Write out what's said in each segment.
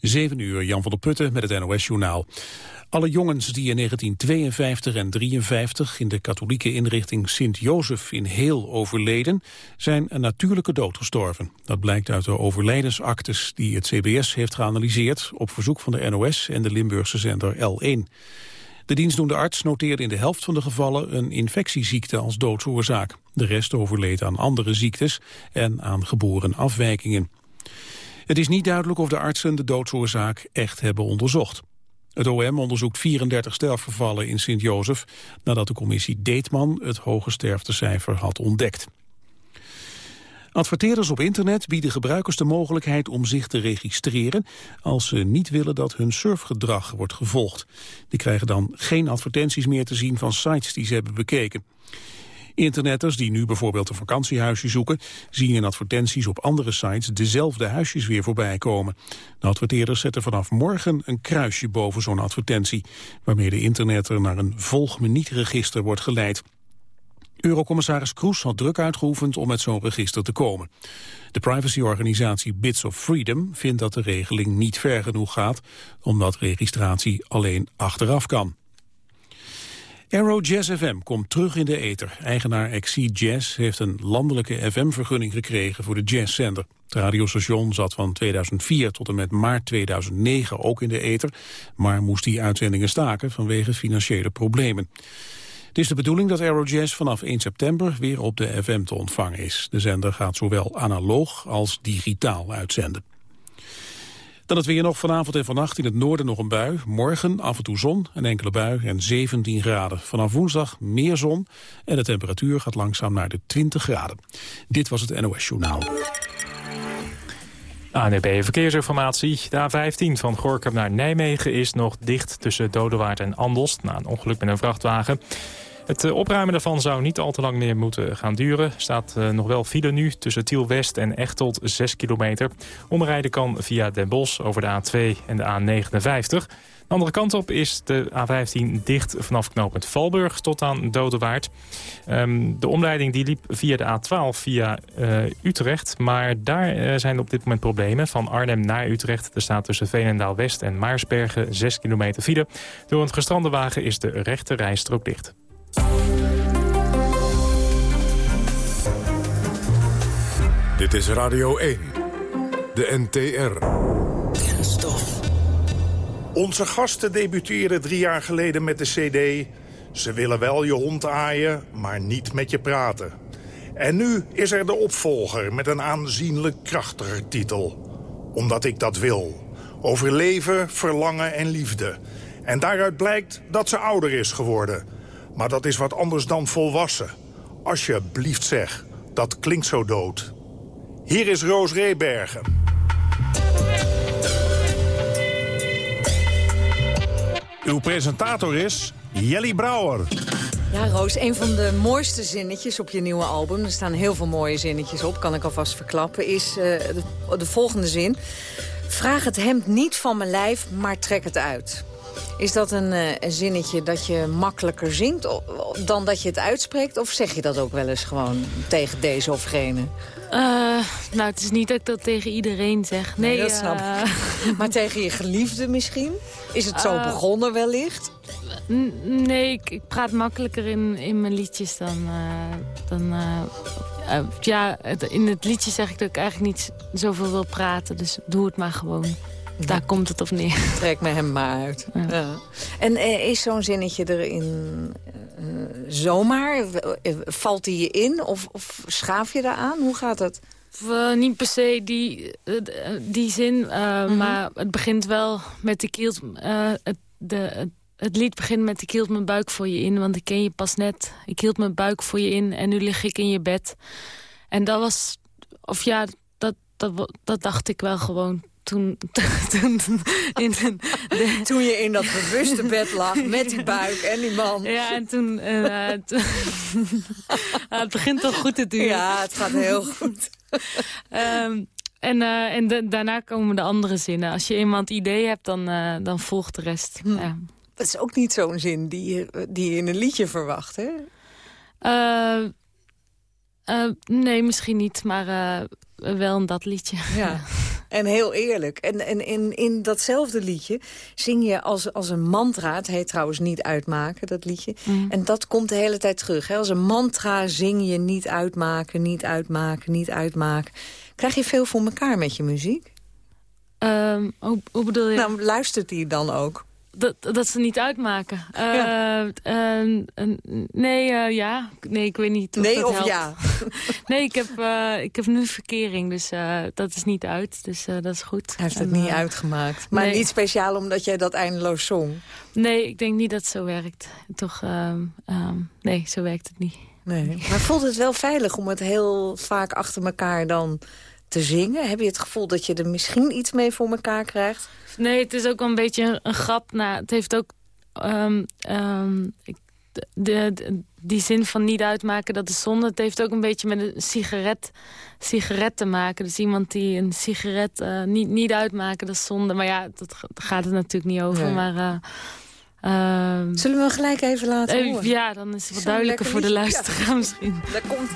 7 uur, Jan van der Putten met het NOS-journaal. Alle jongens die in 1952 en 53 in de katholieke inrichting Sint-Jozef in Heel overleden, zijn een natuurlijke dood gestorven. Dat blijkt uit de overlijdensactes die het CBS heeft geanalyseerd op verzoek van de NOS en de Limburgse zender L1. De dienstdoende arts noteerde in de helft van de gevallen een infectieziekte als doodsoorzaak. De rest overleed aan andere ziektes en aan geboren afwijkingen. Het is niet duidelijk of de artsen de doodsoorzaak echt hebben onderzocht. Het OM onderzoekt 34 sterfgevallen in Sint-Jozef... nadat de commissie Deetman het hoge sterftecijfer had ontdekt. Adverteerders op internet bieden gebruikers de mogelijkheid om zich te registreren als ze niet willen dat hun surfgedrag wordt gevolgd. Die krijgen dan geen advertenties meer te zien van sites die ze hebben bekeken. Internetters die nu bijvoorbeeld een vakantiehuisje zoeken... zien in advertenties op andere sites dezelfde huisjes weer voorbij komen. De adverteerders zetten vanaf morgen een kruisje boven zo'n advertentie... waarmee de internetter naar een volg me niet register wordt geleid. Eurocommissaris Kroes had druk uitgeoefend om met zo'n register te komen. De privacyorganisatie Bits of Freedom vindt dat de regeling niet ver genoeg gaat, omdat registratie alleen achteraf kan. Aero Jazz FM komt terug in de ether. Eigenaar XC Jazz heeft een landelijke FM-vergunning gekregen voor de jazzzender. Het radiostation zat van 2004 tot en met maart 2009 ook in de ether, maar moest die uitzendingen staken vanwege financiële problemen. Het is de bedoeling dat Aerojazz vanaf 1 september weer op de FM te ontvangen is. De zender gaat zowel analoog als digitaal uitzenden. Dan het weer nog vanavond en vannacht in het noorden nog een bui. Morgen af en toe zon, een enkele bui en 17 graden. Vanaf woensdag meer zon en de temperatuur gaat langzaam naar de 20 graden. Dit was het NOS Journaal. ANB Verkeersinformatie. De A15 van Gorkum naar Nijmegen is nog dicht tussen Dodewaard en Andelst... na een ongeluk met een vrachtwagen. Het eh, opruimen daarvan zou niet al te lang meer moeten gaan duren. Er staat eh, nog wel file nu tussen Tiel West en Echteld 6 kilometer. Omrijden kan via Den Bosch over de A2 en de A59. De andere kant op is de A15 dicht vanaf knooppunt Valburg tot aan Dodewaard. Ehm, de omleiding die liep via de A12 via uh, Utrecht. Maar daar zijn op dit moment problemen. Van Arnhem naar Utrecht. Er staat tussen Veenendaal West en Maarsbergen 6 kilometer file. Door een gestrande wagen is de rechte rijstrook dicht. Dit is Radio 1, de NTR. Kenstof. Onze gasten debuteren drie jaar geleden met de cd... Ze willen wel je hond aaien, maar niet met je praten. En nu is er de opvolger met een aanzienlijk krachtiger titel. Omdat ik dat wil. Over leven, verlangen en liefde. En daaruit blijkt dat ze ouder is geworden... Maar dat is wat anders dan volwassen. Alsjeblieft zeg, dat klinkt zo dood. Hier is Roos Rebergen. Uw presentator is Jelly Brouwer. Ja, Roos, een van de mooiste zinnetjes op je nieuwe album... er staan heel veel mooie zinnetjes op, kan ik alvast verklappen... is uh, de, de volgende zin. Vraag het hemd niet van mijn lijf, maar trek het uit. Is dat een, uh, een, zinnetje dat je makkelijker zingt dan dat je het uitspreekt? Of zeg je dat ook wel eens gewoon tegen deze of gene? Uh, nou, het is niet dat ik dat tegen iedereen zeg. Nee, nee dat snap ik. maar tegen je geliefde misschien? Is het zo begonnen wellicht? Nee, ik, ik, praat makkelijker in, in mijn liedjes dan... dan ja, in het liedje zeg ik dat ik eigenlijk niet zoveel wil praten. Dus doe het maar gewoon. Daar komt het op neer. Trek me hem maar uit. Ja. En eh, is zo'n zinnetje erin uh, zomaar? Valt hij je in of, of schaaf je daaraan? Hoe gaat het? Uh, niet per se die, die zin, mm -hmm. maar het begint wel met de kielt... het, de, het, het, lied begint met ik hield mijn buik voor je in, want ik ken je pas net. Ik hield mijn buik voor je in en nu lig ik in je bed. En dat was, of ja, dat, dat, dat dacht ik wel gewoon toen, toen, in de, toen je in dat bewuste bed lag met die buik en die man. Ja, en toen... Uh, het begint toch goed te duren. Ja, het gaat heel goed. um, en, uh, en daarna komen de andere zinnen. Als je iemand idee hebt, dan, uh, dan volgt de rest. Hm. Ja. Dat is ook niet zo'n zin die je, die je in een liedje verwacht, hè? nee, misschien niet. Maar wel een dat liedje. Ja. En heel eerlijk. En, en in, in datzelfde liedje zing je als, als een mantra... het heet trouwens niet uitmaken, dat liedje. Mm. En dat komt de hele tijd terug. Hè? Als een mantra zing je niet uitmaken, niet uitmaken, niet uitmaken. Krijg je veel voor elkaar met je muziek? Ehm, hoe, hoe bedoel je? Nou, luistert die dan ook? Dat, dat ze niet uitmaken. Ja. Eh, eh, eh, nee, eh, ja. Nee, ik weet niet of Nee dat of helpt. ja? Nee, ik heb, eh, ik heb nu verkering, dus dat is niet uit. Dus dat is goed. Hij heeft het niet uitgemaakt. Maar nee. niet speciaal omdat jij dat eindeloos zong. Nee, ik denk niet dat het zo werkt. Toch, ehm, ehm, nee, zo werkt het niet. Nee. Maar voelt het wel veilig om het heel vaak achter elkaar dan te zingen? Heb je het gevoel dat je er misschien iets mee voor elkaar krijgt? Nee, het is ook wel een beetje een, een grap. Nou, het heeft ook... ehm, ehm, ik- de, de- de- die zin van niet uitmaken, dat is zonde. Het heeft ook een beetje met een sigaret, sigaret te maken. Dus iemand die een sigaret eh, niet, niet uitmaken, dat is zonde. Maar ja, dat gaat het natuurlijk niet over. Nee. Maar... eh, ehm, Zullen we hem gelijk even laten eh, horen? ja, dan is het wat duidelijker voor de luisteraar misschien. Daar komt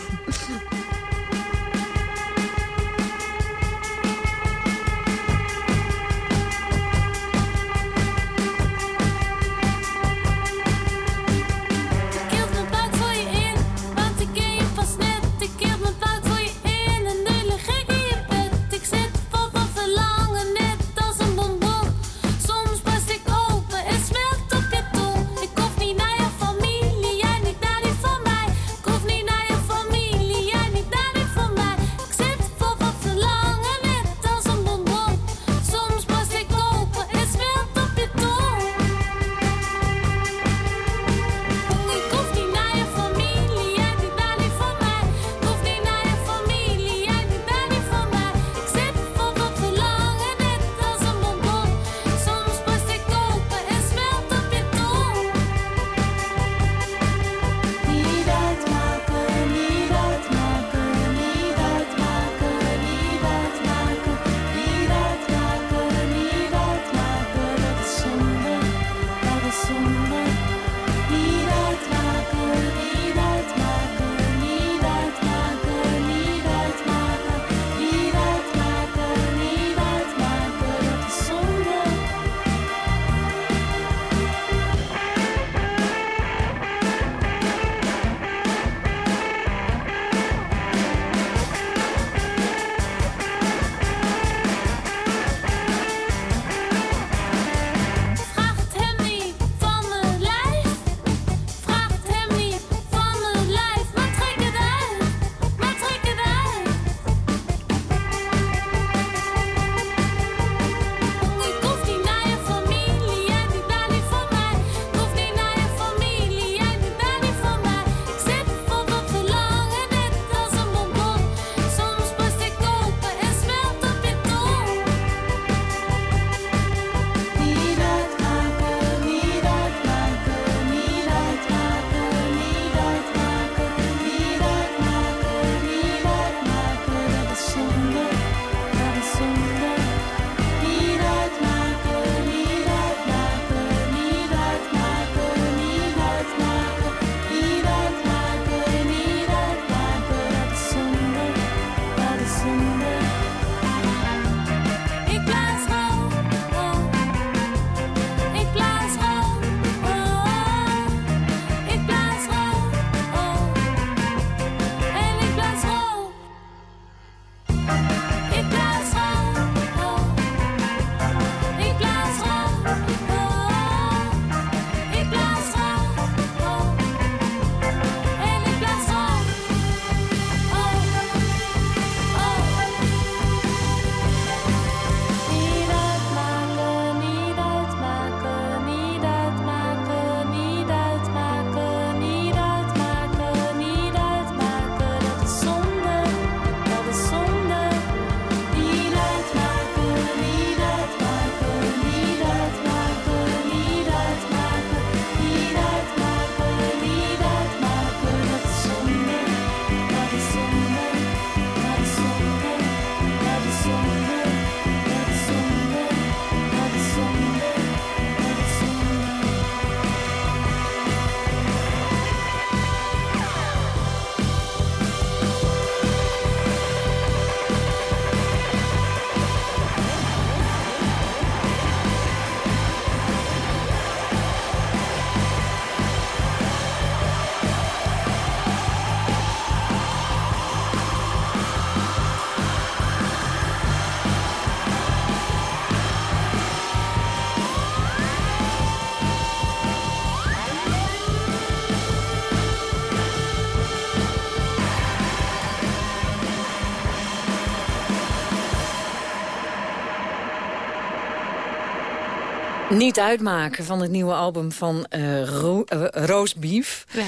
Niet uitmaken van het nieuwe album van eh Ro eh, Roast Beef. Ja.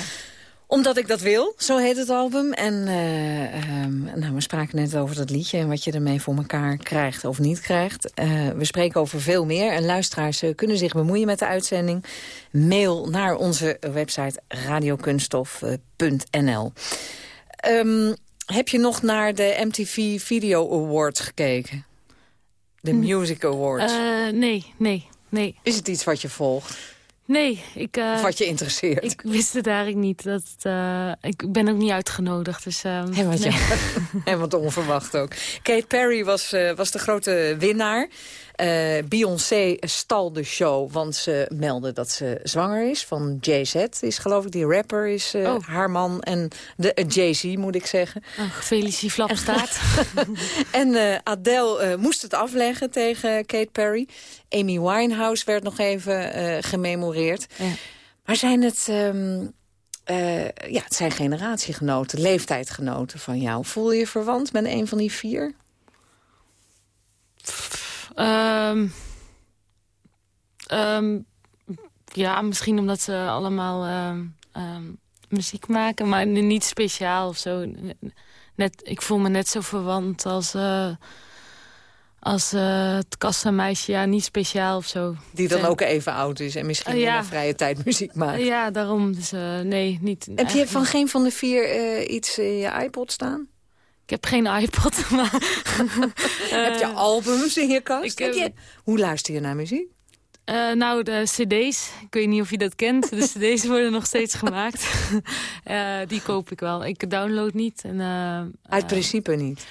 Omdat ik dat wil, zo heet het album. En eh, ehm, nou, we spraken net over dat liedje en wat je ermee voor elkaar krijgt of niet krijgt. We spreken over veel meer en luisteraars kunnen zich bemoeien met de uitzending. Mail naar onze website radiokunstof.nl. Ehm, heb je nog naar de MTV Video Awards gekeken? De Music Awards. Nee, nee, nee. Is het iets wat je volgt? Nee, ik, eh, wat je interesseert? ik wist het eigenlijk niet. Dat, het, eh, ik ben ook niet uitgenodigd. Dus, eh, Helemaal, nee. Helemaal te onverwacht ook. Kate Perry was, eh, was de grote winnaar. Eh, Beyoncé stal de show, want ze meldde dat ze zwanger is. Van Jay-Z is geloof ik, die rapper is eh, Oh. haar man. En de eh, Jay-Z moet ik zeggen. Oh, Feliciflap staat. En Adele moest het afleggen tegen Kate Perry. Amy Winehouse werd nog even gememoreerd. Ja. Maar zijn het... ehm, eh, ja, het zijn generatiegenoten, leeftijdgenoten van jou. Voel je je verwant met een van die vier? Ehm, ehm, ja, misschien omdat ze allemaal ehm, muziek maken, maar niet speciaal of zo. Net, ik voel me net zo verwant als, eh, als eh, het kassameisje. Ja, niet speciaal of zo. Die dan ook even oud is en misschien ja. in de vrije tijd muziek maakt. Ja, daarom. Dus eh, nee, niet. Heb je van geen van de vier eh, iets in je iPod staan? Ik heb geen iPod, maar... heb je albums in je kast? ik Heb je... Hoe luister je naar muziek? Eh, nou, de cd's. Ik weet niet of je dat kent. De cd's worden nog steeds gemaakt. Eh, die koop ik wel. Ik download niet. En, eh, Uit eh, principe niet.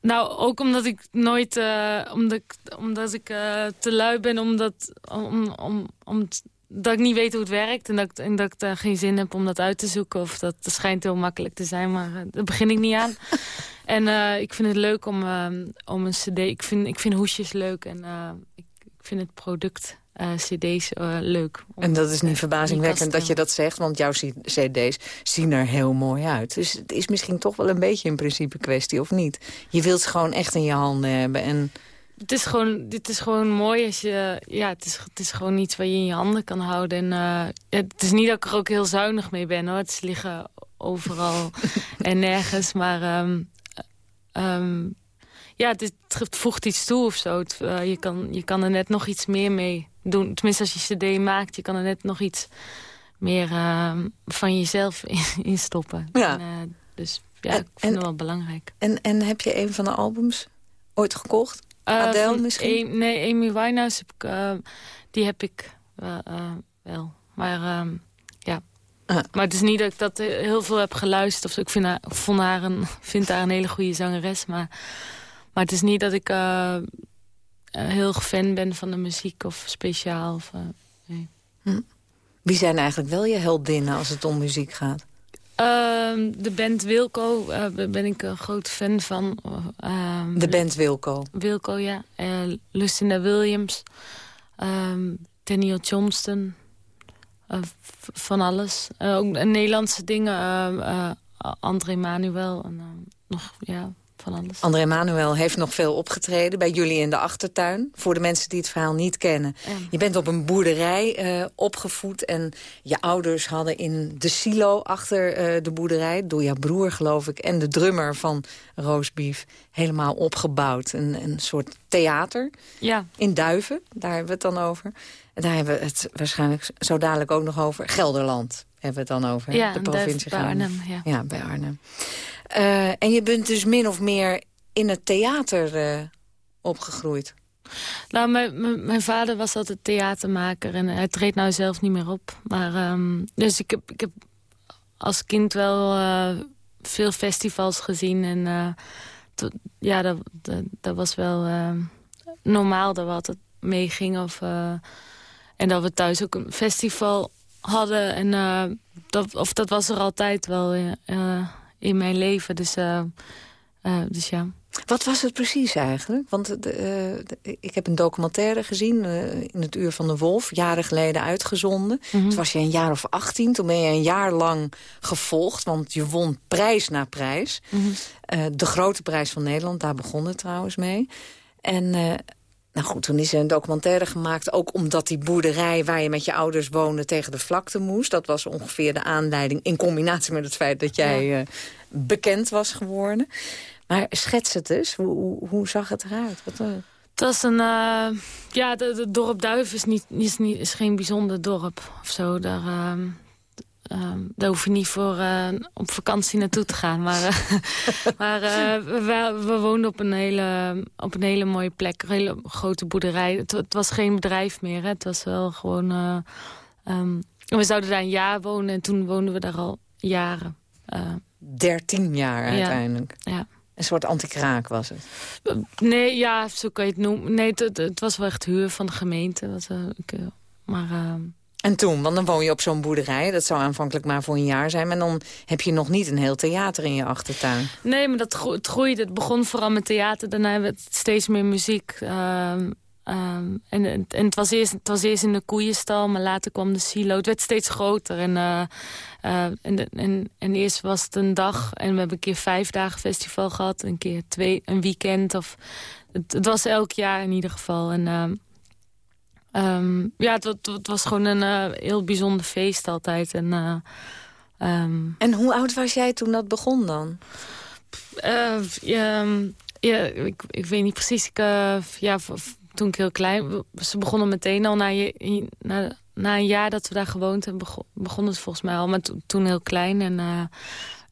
nou, ook omdat ik nooit... eh, omdat ik, omdat ik eh, te lui ben omdat... Om, om, om, t- dat ik niet weet hoe het werkt en dat, ik- en dat ik daar geen zin heb om dat uit te zoeken. Of dat, dat schijnt heel makkelijk te zijn, maar eh, daar begin ik niet aan. en eh, ik vind het leuk om, eh, om een cd... Ik vind, ik vind hoesjes leuk en eh, ik, ik vind het product cd's leuk. En dat is niet verbazingwekkend dat je dat zegt, want jouw cd's zien er heel mooi uit. Dus het is misschien toch wel een beetje een principe kwestie, of niet? Je wilt ze gewoon echt in je handen hebben. En Het is gewoon, dit is gewoon mooi als je... Ja, het is, het is gewoon iets waar je in je handen kan houden. En eh, het is niet dat ik er ook heel zuinig mee ben, hoor. Het liggen overal en nergens. Maar ehm, ehm, ja, het, is- het voegt iets toe of zo. Het, eh, je, kan, je kan er net nog iets meer mee doen. Tenminste, als je cd maakt, je kan er net nog iets meer ehm, van jezelf in, in stoppen. Ja. En, eh, dus ja, En- ik vind en- het wel belangrijk. En, en heb je een van de albums ooit gekocht? Eh, Adele misschien? Nee, Amy Winehouse, heb ik, eh, die heb ik eh, wel. Maar ehm, ja. Ah. Maar het is niet dat ik dat heel veel heb geluisterd. Of zo. Ik vind haar, vond haar een, vind haar een hele goede zangeres. Maar, maar het is niet dat ik heel fan ben van de muziek of speciaal. Of, eh, Wie zijn eigenlijk wel je heldinnen als het om muziek gaat? Ehm, de band Wilco eh, ben ik een groot fan van. Ehm, De band Wilco. Wilco, ja. Eh, Lucinda Williams. ehm Daniel Johnston. eh, van alles. Ook Nederlandse dingen. André Manuel. En, nog, ja, van alles. André Manuel heeft nog veel opgetreden bij jullie in de achtertuin. Voor de mensen die het verhaal niet kennen. Ja. Je bent op een boerderij eh, opgevoed en je ouders hadden in de silo achter eh, de boerderij... door jouw broer, geloof ik, en de drummer van Roosbeef... helemaal opgebouwd. Een, een soort theater Ja, in Duiven, daar hebben we het dan over. En daar hebben we het waarschijnlijk zo dadelijk ook nog over. Gelderland hebben we het dan over, ja de provincie bij. Arnhem. Ja. Ja, bij Arnhem. Eh, en je bent dus min of meer in het theater eh, opgegroeid. Nou, mijn, mijn, vader was altijd theatermaker en hij treedt nou zelf niet meer op. Maar, ehm, dus ik heb, ik heb als kind wel eh, veel festivals gezien. En to- ja, dat, dat, dat was wel normaal dat we altijd meegingen. Of, en dat we thuis ook een festival hadden. En, eh, dat, of dat was er altijd wel eh, eh, in mijn leven. Dus, dus ja. Wat was het precies eigenlijk? Want ik heb een documentaire gezien in het Uur van de Wolf, jaren geleden uitgezonden. Mhm. Toen was je een jaar of 18, toen ben je een jaar lang gevolgd, want je won prijs na prijs. Mhm. De grote prijs van Nederland, daar begon het trouwens mee. En nou goed, toen is er een documentaire gemaakt... ook omdat die boerderij waar je met je ouders woonde tegen de vlakte moest. Dat was ongeveer de aanleiding in combinatie met het feit dat jij eh, bekend was geworden. Maar schets het dus. Hoe, hoe, hoe zag het eruit? Wat, eh, Het was een... eh, ja, het dorp Duif is, niet, is, niet, is geen bijzonder dorp of zo. Daar, ehm, ehm, daar hoef je niet voor eh, op vakantie naartoe te gaan. Maar, eh, maar eh, we, we- woonden op een, hele, op een hele mooie plek. Een hele grote boerderij. Het, het was geen bedrijf meer. Hè. Het was wel gewoon... eh, ehm, we zouden daar een jaar wonen en toen woonden we daar al jaren. 13 jaar uiteindelijk. ja. Een soort anti-kraak was het. Nee, ja, zo kan je het noemen. Nee, het, het, het was wel echt huur van de gemeente. Eh, maar eh, En toen, want dan woon je op zo'n boerderij. Dat zou aanvankelijk maar voor een jaar zijn. Maar dan heb je nog niet een heel theater in je achtertuin. nee, maar dat gro- het groeide. Het begon vooral met theater. Daarna werd het steeds meer muziek. Ehm, ehm, en en het, was eerst, het was eerst in de koeienstal, maar later kwam de silo. Het werd steeds groter. En, eh, eh, en, en, en eerst was het een dag. En we hebben een keer vijf dagen festival gehad. Een keer twee, een weekend. Of, het, het was elk jaar in ieder geval. En... ehm, Ehm, ja, het, wa- het was gewoon een eh, heel bijzonder feest altijd. En, eh, ehm, En hoe oud was jij toen dat begon dan? eh, ja, ehm, ja, ik, ik weet niet precies. Ik, ja, toen ik heel klein... Ze begonnen meteen al na, je, na, na een jaar dat we daar gewoond hebben... Begon, begon het volgens mij al, maar to- toen heel klein. En,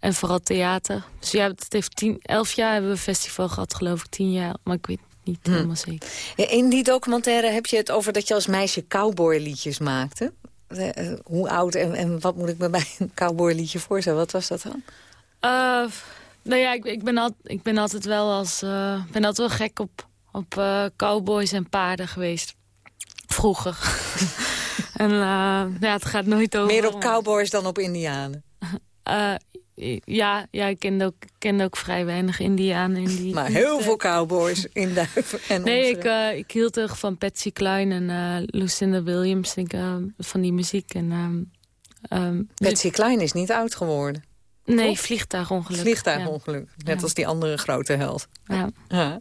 en vooral theater. Dus ja, het heeft tien, elf jaar hebben we een festival gehad, geloof ik. Tien jaar, maar ik weet niet helemaal zeker. In die documentaire heb je het over dat je als meisje cowboyliedjes maakte. Eh, eh, hoe oud en, en wat moet ik me bij een cowboyliedje voorstellen? Wat was dat dan? Eh, nou ja, ik, ik, ben al, ik ben altijd wel als eh, ben altijd wel gek op, op eh, cowboys en paarden geweest. Vroeger. en eh, ja, het gaat nooit over. Meer op cowboys dan op indianen. Ja, ja, ik kende ook, kende ook vrij weinig indianen. In die, Maar heel veel cowboys in Duiven. En Nee, onze- ik, eh, ik hield erg van Patsy Cline en eh, Lucinda Williams. Ik, eh, van die muziek. En, ehm, Patsy Klein is niet oud geworden. nee, toch? vliegtuigongeluk. Vliegtuigongeluk. Net Ja. als die andere grote held. Ja. Maar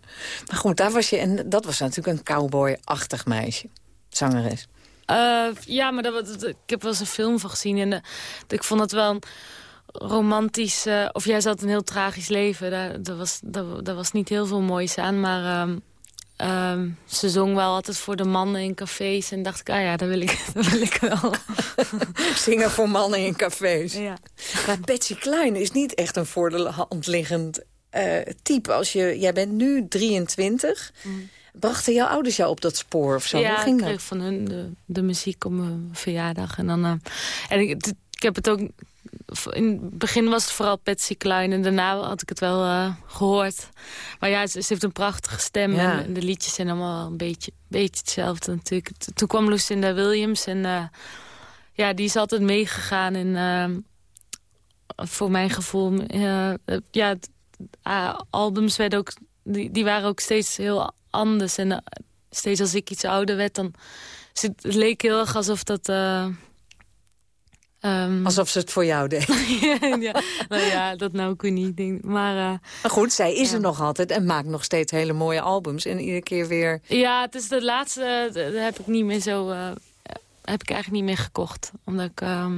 goed, daar was je, en dat was natuurlijk een cowboy-achtig meisje. Zangeres. Ja, maar dat, ik heb wel eens een film van gezien. En ik vond het wel een romantisch... of jij zat een heel tragisch leven. Daar, daar, was, daar, daar was niet heel veel moois aan. Maar ehm, ehm, ze zong wel altijd voor de mannen in cafés. En dacht ik, ah ja, dat wil ik, dat wil ik wel. Zingen voor mannen in cafés. ja. Maar Betsy Klein is niet echt een voor de hand liggend eh, type. Als je, jij bent nu 23. Brachten jouw ouders jou op dat spoor of zo? ja, Hoe ik ging dat? kreeg van hun de, de muziek op mijn verjaardag. En, dan, eh, en ik, ik heb het ook... In het begin was het vooral Patsy Klein en daarna had ik het wel eh, gehoord. Maar ja, ze, ze heeft een prachtige stem Ja. en de liedjes zijn allemaal een beetje, beetje hetzelfde natuurlijk. Toen kwam Lucinda Williams en eh, ja, die is altijd meegegaan. En eh, voor mijn gevoel, ja, albums werden ook, die, die waren ook steeds heel anders. En steeds als ik iets ouder werd, dan het het leek heel erg alsof dat... eh, ehm, Alsof ze het voor jou deed. ja, nou ja, dat nou ook niet. Denk. Maar eh, Maar goed, zij is Ja. er nog altijd en maakt nog steeds hele mooie albums. En iedere keer weer... ja, het is de laatste, eh, daar heb ik niet meer zo, eh, heb ik eigenlijk niet meer gekocht. Omdat ik, ehm,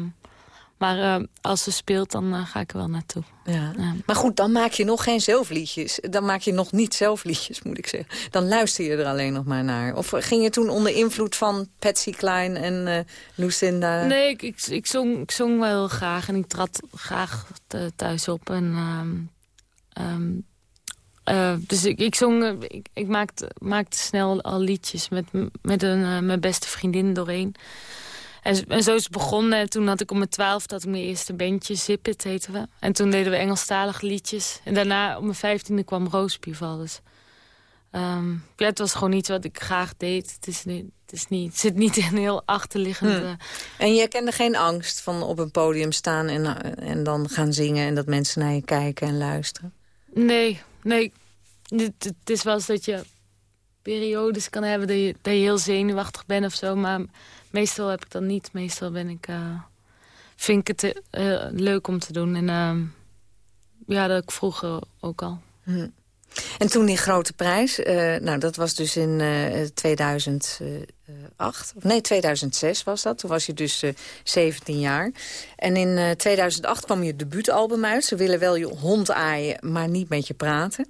maar eh, als ze speelt, dan eh, ga ik er wel naartoe. Ja. Ja. Maar goed, dan maak je nog geen zelfliedjes. Dan maak je nog niet zelfliedjes, moet ik zeggen. Dan luister je er alleen nog maar naar. Of ging je toen onder invloed van Patsy Klein en eh, Lucinda? Nee, ik, ik, ik, zong, ik zong wel heel graag en ik trad graag th- thuis op. En, ehm, ehm, eh, dus ik, ik zong, ik, ik maakte, maakte snel al liedjes met, met een, mijn beste vriendin doorheen. En, zo is het begonnen. En toen had ik om mijn twaalfde ik mijn eerste bandje, Zip It heten we. En toen deden we Engelstalige liedjes. En daarna, om mijn vijftiende, kwam Roospieval. Dus ja, het was gewoon iets wat ik graag deed. Het, is niet, het, is niet, het zit niet in een heel achterliggend... Hm. eh, En je kende geen angst van op een podium staan en, eh, en dan gaan zingen... en dat mensen naar je kijken en luisteren? Nee, nee. Het, het is wel eens dat je periodes kan hebben dat je, dat je heel zenuwachtig bent of zo. Maar meestal heb ik dat niet. Meestal ben ik, eh, vind ik het eh, leuk om te doen. En ehm, ja, dat ik vroeger ook al. Hm. En toen die grote prijs, eh, nou dat was dus in eh 2008, of nee 2006 was dat. Toen was je dus eh, 17 jaar. En in eh, 2008 kwam je debuutalbum uit. Ze willen wel je hond aaien, maar niet met je praten.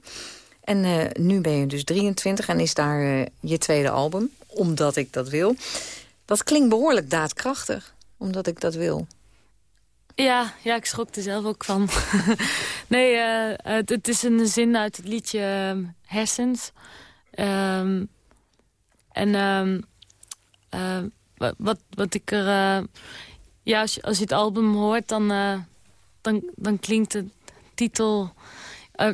En nu ben je dus 23 en is daar je tweede album, Omdat ik dat wil. Dat klinkt behoorlijk daadkrachtig, omdat ik dat wil. Ja, ja, ik schrok er zelf ook van. nee, eh, het, het is een zin uit het liedje ehm, Hersens. Ehm, en ehm, eh, wa- wat, wat ik er... eh, ja, als je, als je het album hoort, dan, eh, dan, dan klinkt de titel...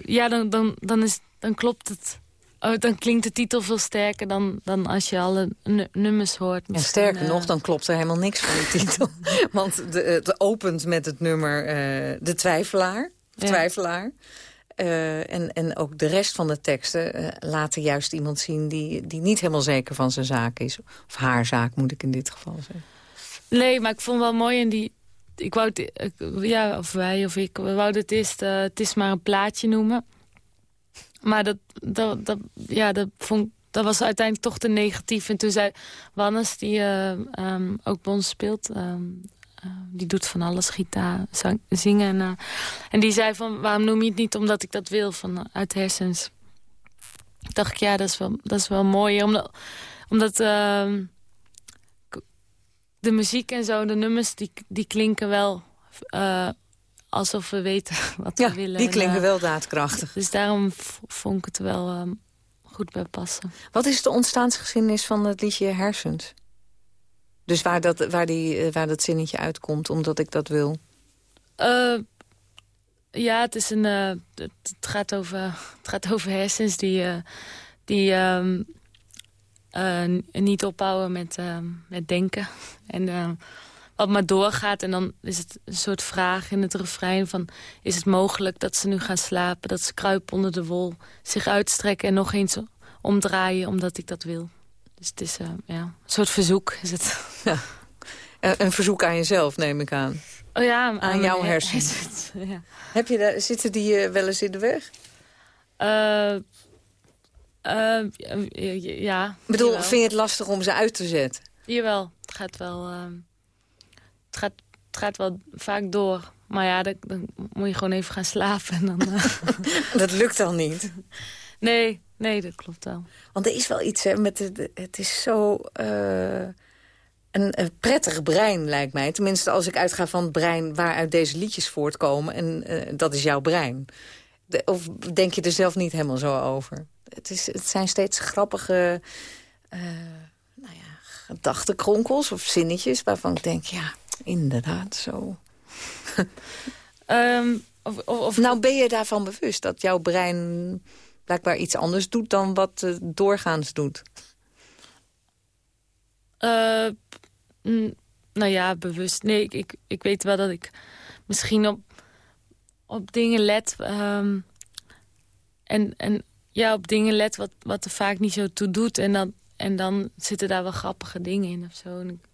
ja, dan, dan, dan, is, dan klopt het... oh, dan klinkt de titel veel sterker dan, dan als je alle nu- nummers hoort. En sterker eh, nog, dan klopt er helemaal niks van de titel. Want de, het opent met het nummer eh, De Twijfelaar. Ja. Twijfelaar. Eh, en, en ook de rest van de teksten eh, laten juist iemand zien... Die, die niet helemaal zeker van zijn zaak is. Of haar zaak, moet ik in dit geval zeggen. Nee, maar ik vond wel mooi en die... Ik wou het, ja, of wij of ik, we wouden het eerst, eh, het is maar een plaatje noemen. Maar dat, dat, ja, dat, was uiteindelijk toch te negatief. En toen zei Wannes, die eh, ehm, ook bij speelt... ehm, eh, die doet van alles, gitaar, zingen. En, eh, en die zei van, waarom noem je het niet omdat ik dat wil, van, eh, uit hersens. Dacht ik, ja, dat is wel, dat is wel mooi. Omdat, omdat ehm, de muziek en zo, de nummers, die, die klinken wel alsof we weten wat Ja, we willen. die En, klinken eh, wel daadkrachtig. Dus daarom vond ik het wel ehm, goed bij passen. Wat is de ontstaansgeschiedenis van het liedje Hersens? Dus waar dat, waar die, eh, waar dat zinnetje uitkomt, omdat ik dat wil. Eh, ja, het, is een, het, gaat over, het gaat over hersens die, die ehm, eh, niet ophouden met, ehm, met denken. En wat maar doorgaat. En dan is het een soort vraag in het refrein van... is het mogelijk dat ze nu gaan slapen, dat ze kruipen onder de wol... zich uitstrekken en nog eens omdraaien omdat ik dat wil. Dus het is eh, ja, een soort verzoek is het. Eh, een verzoek aan jezelf, neem ik aan. Oh ja, Aan jouw hersenen. hersens. ja. Heb je daar, zitten die eh, wel eens in de weg? Ja. Ik bedoel, jawel. vind je het lastig om ze uit te zetten? Jawel, het gaat wel... het, gaat, het gaat wel vaak door. Maar ja, dan, dan moet je gewoon even gaan slapen. En dan, eh, Dat lukt dan niet. nee, nee, dat klopt wel. Want er is wel iets, hè, met de, het is zo eh, een, een prettig brein, lijkt mij. Tenminste, als ik uitga van het brein waaruit deze liedjes voortkomen. En eh, dat is jouw brein. De- of denk je er zelf niet helemaal zo over? Het, is, het zijn steeds grappige nou ja, gedachtenkronkels of zinnetjes... waarvan ik denk, ja, inderdaad, zo. Ehm, of, of, of- Nou, ben je daarvan bewust dat jouw brein blijkbaar iets anders doet... dan wat eh, doorgaans doet? Mm, nou ja, bewust. Nee, ik, ik, ik weet wel dat ik misschien op, op dingen let. ehm, en, en ja, op dingen let wat, wat er vaak niet zo toe doet. En dan, en dan zitten daar wel grappige dingen in of zo. En ik-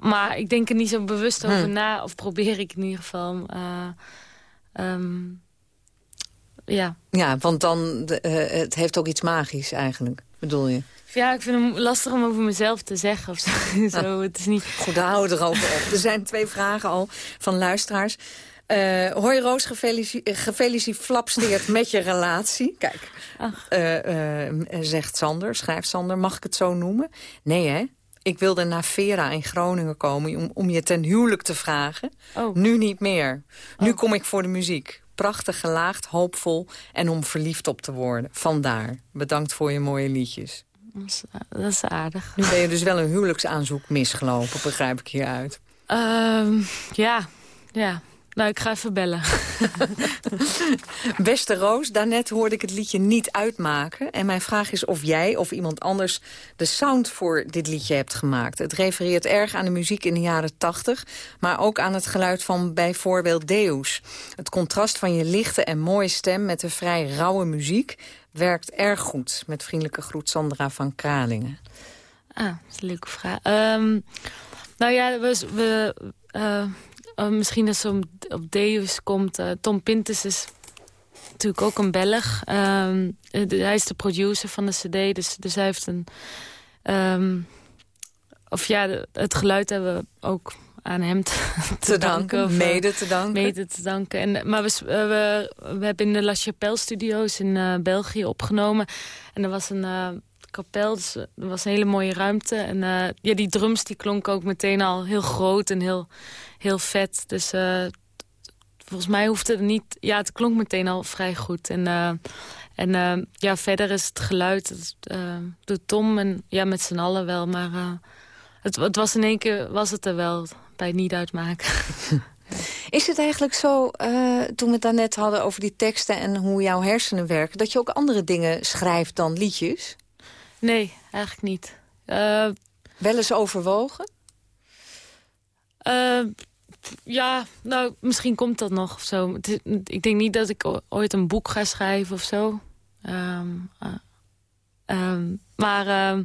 maar ik denk er niet zo bewust over Hm. na. Of probeer ik in ieder geval. eh, ehm, ja. Ja, want dan, de, eh, het heeft ook iets magisch eigenlijk, bedoel je? ja, ik vind het lastig om over mezelf te zeggen. Of zo. zo het is niet... Goed, daar houden we erover op. Er zijn twee vragen al van luisteraars. Eh hoi Roos, gefelici- gefeliciteerd met je relatie. Kijk, zegt Sander, schrijft Sander, mag ik het zo noemen? Nee hè, ik wilde naar Vera in Groningen komen om, om je ten huwelijk te vragen. Oh. Nu niet meer. Nu Oh. kom ik voor de muziek. Prachtig gelaagd, hoopvol en om verliefd op te worden. Vandaar. Bedankt voor je mooie liedjes. Dat is, dat is aardig. Nu ben je dus wel een huwelijksaanzoek misgelopen, begrijp ik hieruit. Ehm, ja, ja. Nou, ik ga even bellen. Beste Roos, daarnet hoorde ik het liedje niet uitmaken. En mijn vraag is of jij of iemand anders de sound voor dit liedje hebt gemaakt. Het refereert erg aan de muziek in de jaren tachtig... maar ook aan het geluid van bijvoorbeeld Deus. Het contrast van je lichte en mooie stem met de vrij rauwe muziek... werkt erg goed. Met vriendelijke groet Sandra van Kralingen. Ah, dat is een leuke vraag. Ehm, nou ja, we, we, eh, eh, misschien als het om- op Deus komt... eh, Tom Pintus is natuurlijk ook een Belg. Ehm, eh, de- hij is de producer van de cd, dus, dus hij heeft een... ehm, of ja, de- het geluid hebben we ook aan hem te, te Te danken. eh, mede te danken. Mede te danken. En, maar we, we, we hebben in de La Chapelle Studios in België opgenomen. En er was een kapel, dus er was een hele mooie ruimte. En eh, ja, die drums die klonken ook meteen al heel groot en heel, heel vet. Dus eh, volgens mij hoefde het niet... Ja, het klonk meteen al vrij goed. En, eh, en eh, ja, verder is het geluid, het, eh, doet Tom en ja, met z'n allen wel. Maar eh, het, het was in één keer, was het er wel bij niet uitmaken. Is het eigenlijk zo, eh, toen we het daarnet hadden over die teksten... en hoe jouw hersenen werken... dat je ook andere dingen schrijft dan liedjes? Nee, eigenlijk niet. Eh, Wel eens overwogen? eh, ja, nou, misschien komt dat nog of zo. Is- ik denk niet dat ik ooit een boek ga schrijven of zo. Ehm, eh, ehm, maar ehm,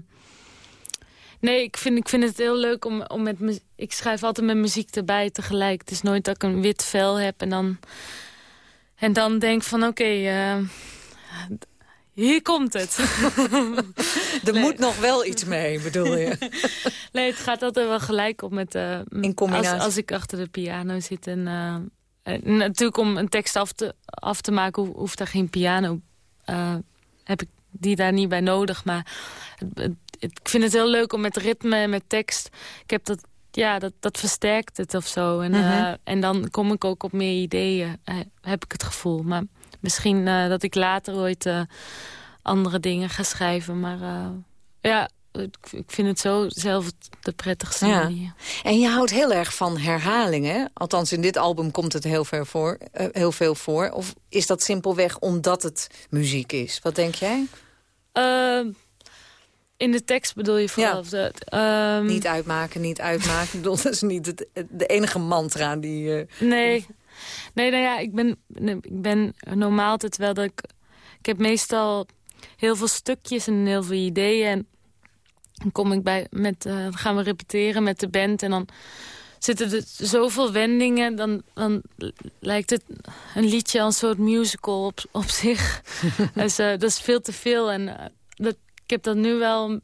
nee, ik vind, ik vind het heel leuk om, om met Ik schrijf altijd met muziek erbij tegelijk. Het is nooit dat ik een wit vel heb en dan, en dan denk van oké, hier komt het. Er Nee. moet nog wel iets mee, bedoel je? Nee, het gaat altijd wel gelijk op met... eh, In combinatie. Als, als ik achter de piano zit. En, eh, en natuurlijk om een tekst af te, af te maken ho- hoeft daar geen piano... eh, heb ik die daar niet bij nodig. Maar het, het- het- ik vind het heel leuk om met ritme en met tekst... Ik heb dat... Ja, dat, dat versterkt het of zo. En, Mhm. eh, en dan kom ik ook op meer ideeën, eh, heb ik het gevoel. Maar misschien eh, dat ik later ooit eh, andere dingen ga schrijven. Maar eh, ja, ik, vind het zo zelf de prettigste Ja. manier. En je houdt heel erg van herhalingen. Althans, in dit album komt het heel veel, voor, heel veel voor. Of is dat simpelweg omdat het muziek is? Wat denk jij? Ehm, in de tekst bedoel je vooral? Ja. Of de, ehm, Niet uitmaken, niet uitmaken. Ik bedoel, dat is niet het, de enige mantra die... eh, Nee. Nee, nou ja, ik ben, ik ben normaal altijd wel dat ik... Ik heb meestal heel veel stukjes en heel veel ideeën. En dan kom ik bij, met, dan gaan we repeteren met de band. En dan zitten er zoveel wendingen. Dan, dan lijkt het een liedje als een soort musical op, op zich. dus eh, dat is veel te veel. En eh, dat, ik heb dat nu wel een,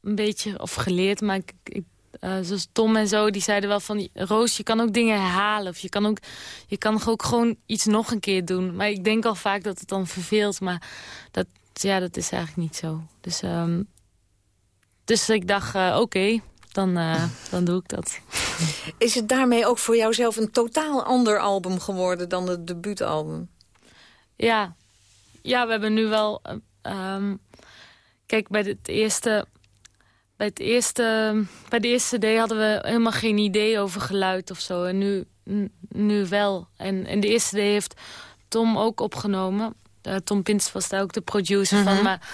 een beetje of geleerd. Maar ik, ik eh, zoals Tom en zo, die zeiden wel van... Roos, je kan ook dingen herhalen. Of je kan ook, je kan ook gewoon iets nog een keer doen. Maar ik denk al vaak dat het dan verveelt. Maar dat, ja, dat is eigenlijk niet zo. Dus, ehm, dus ik dacht, eh, oké, dan, eh, dan doe ik dat. Is het daarmee ook voor jouzelf een totaal ander album geworden dan het debuutalbum? Ja, ja we hebben nu wel... eh, ehm, kijk, bij het eerste... Bij, het eerste, bij de eerste CD hadden we helemaal geen idee over geluid of zo. En nu, nu wel. En, en de eerste CD heeft Tom ook opgenomen. Eh, Tom Pins was daar ook de producer van. Maar,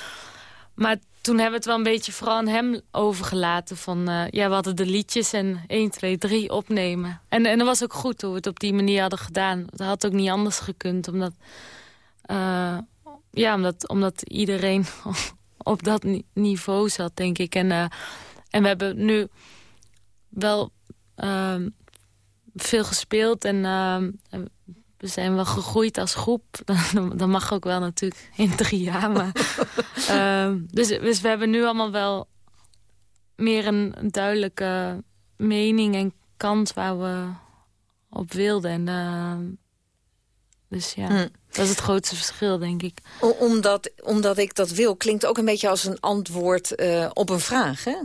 maar toen hebben we het wel een beetje vooral aan hem overgelaten. Van, eh, ja, we hadden de liedjes en 1, 2, 3 opnemen. En, en dat was ook goed hoe we het op die manier hadden gedaan. Het had ook niet anders gekund. Omdat, eh, ja, omdat, omdat iedereen op dat ni- niveau zat, denk ik. En, eh, en we hebben nu wel ehm, veel gespeeld en ehm, en we zijn wel gegroeid als groep. Dat mag ook wel natuurlijk in drie jaar. Maar, ehm, dus, dus we hebben nu allemaal wel meer een, duidelijke mening en kant waar we op wilden. En, dus ja, Hm. Dat is het grootste verschil, denk ik. O- Omdat, omdat ik dat wil, klinkt ook een beetje als een antwoord eh, op een vraag, hè?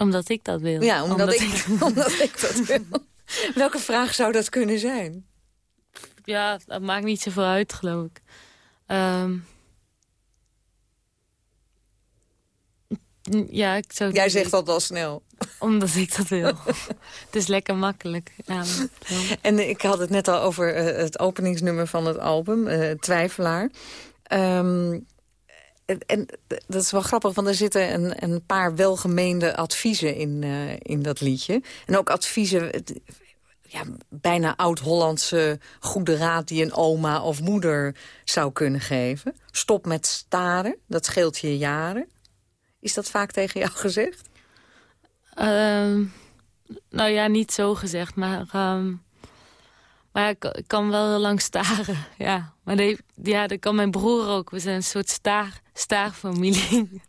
Omdat ik dat wil. Ja, omdat, ik, omdat ik dat wil. Welke vraag zou dat kunnen zijn? Ja, dat maakt niet zoveel uit, geloof ik. Ehm, ja, ik zou Jij zegt dat al snel. Omdat ik dat wil. het is lekker makkelijk. En ik had het net al over eh, het openingsnummer van het album, eh, Twijfelaar. Ehm, en, dat is wel grappig, want er zitten een, een paar welgemeende adviezen in, eh, in dat liedje. En ook adviezen, ja, bijna oud-Hollandse goede raad... die een oma of moeder zou kunnen geven. Stop met staren, dat scheelt je jaren. Is dat vaak tegen jou gezegd? Ehm, nou ja, niet zo gezegd, maar... ehm, Maar ik, kan- wel heel lang staren, ja. Maar ja, dat kan mijn broer ook. We zijn een soort staar, staarfamilie.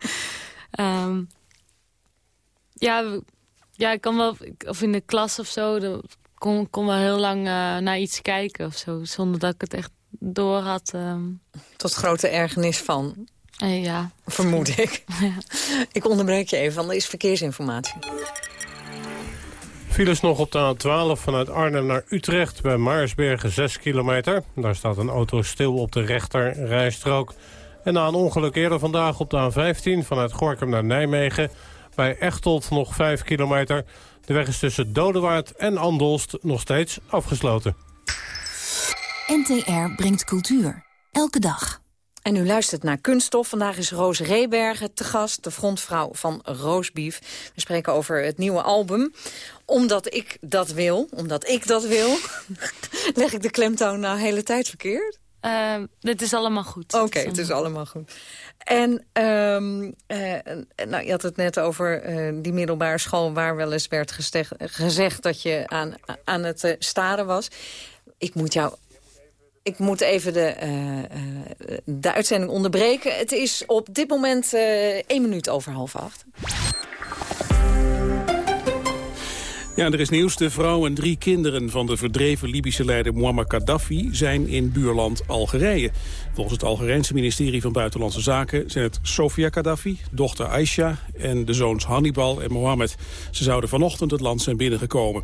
Ehm, ja, ja, ik kan wel... Of in de klas of zo, dan kon, kon wel heel lang eh, naar iets kijken of zo. Zonder dat ik het echt door had. Tot grote ergernis van, Eh, ja, vermoed ik. Ik onderbreek je even, want er is verkeersinformatie. Files nog op de A12 vanuit Arnhem naar Utrecht bij Maarsbergen 6 kilometer. Daar staat een auto stil op de rechter rijstrook. En na een ongeluk eerder vandaag op de A15 vanuit Gorkum naar Nijmegen... bij Echteld nog 5 kilometer. De weg is tussen Dodewaard en Andelst nog steeds afgesloten. NTR brengt cultuur. Elke dag. En u luistert naar Kunststof. Vandaag is Roos Rebergen te gast, de frontvrouw van Roosbief. We spreken over het nieuwe album. Omdat ik dat wil, omdat ik dat wil... leg ik de klemtoon nou de hele tijd verkeerd? Ehm, dit is allemaal goed. Oké, het is allemaal goed. En ehm, eh, nou, je had het net over eh, die middelbare school... waar wel eens werd gezegd dat je aan, aan het staren was. Ik moet jou... Ik moet even de, eh, eh, de uitzending onderbreken. Het is op dit moment eh één minuut over half acht. Ja, er is nieuws. De vrouw en drie kinderen van de verdreven Libische leider Muammar Gaddafi zijn in buurland Algerije. Volgens het Algerijnse ministerie van Buitenlandse Zaken zijn het Sofia Gaddafi, dochter Aisha en de zoons Hannibal en Mohammed. Ze zouden vanochtend het land zijn binnengekomen.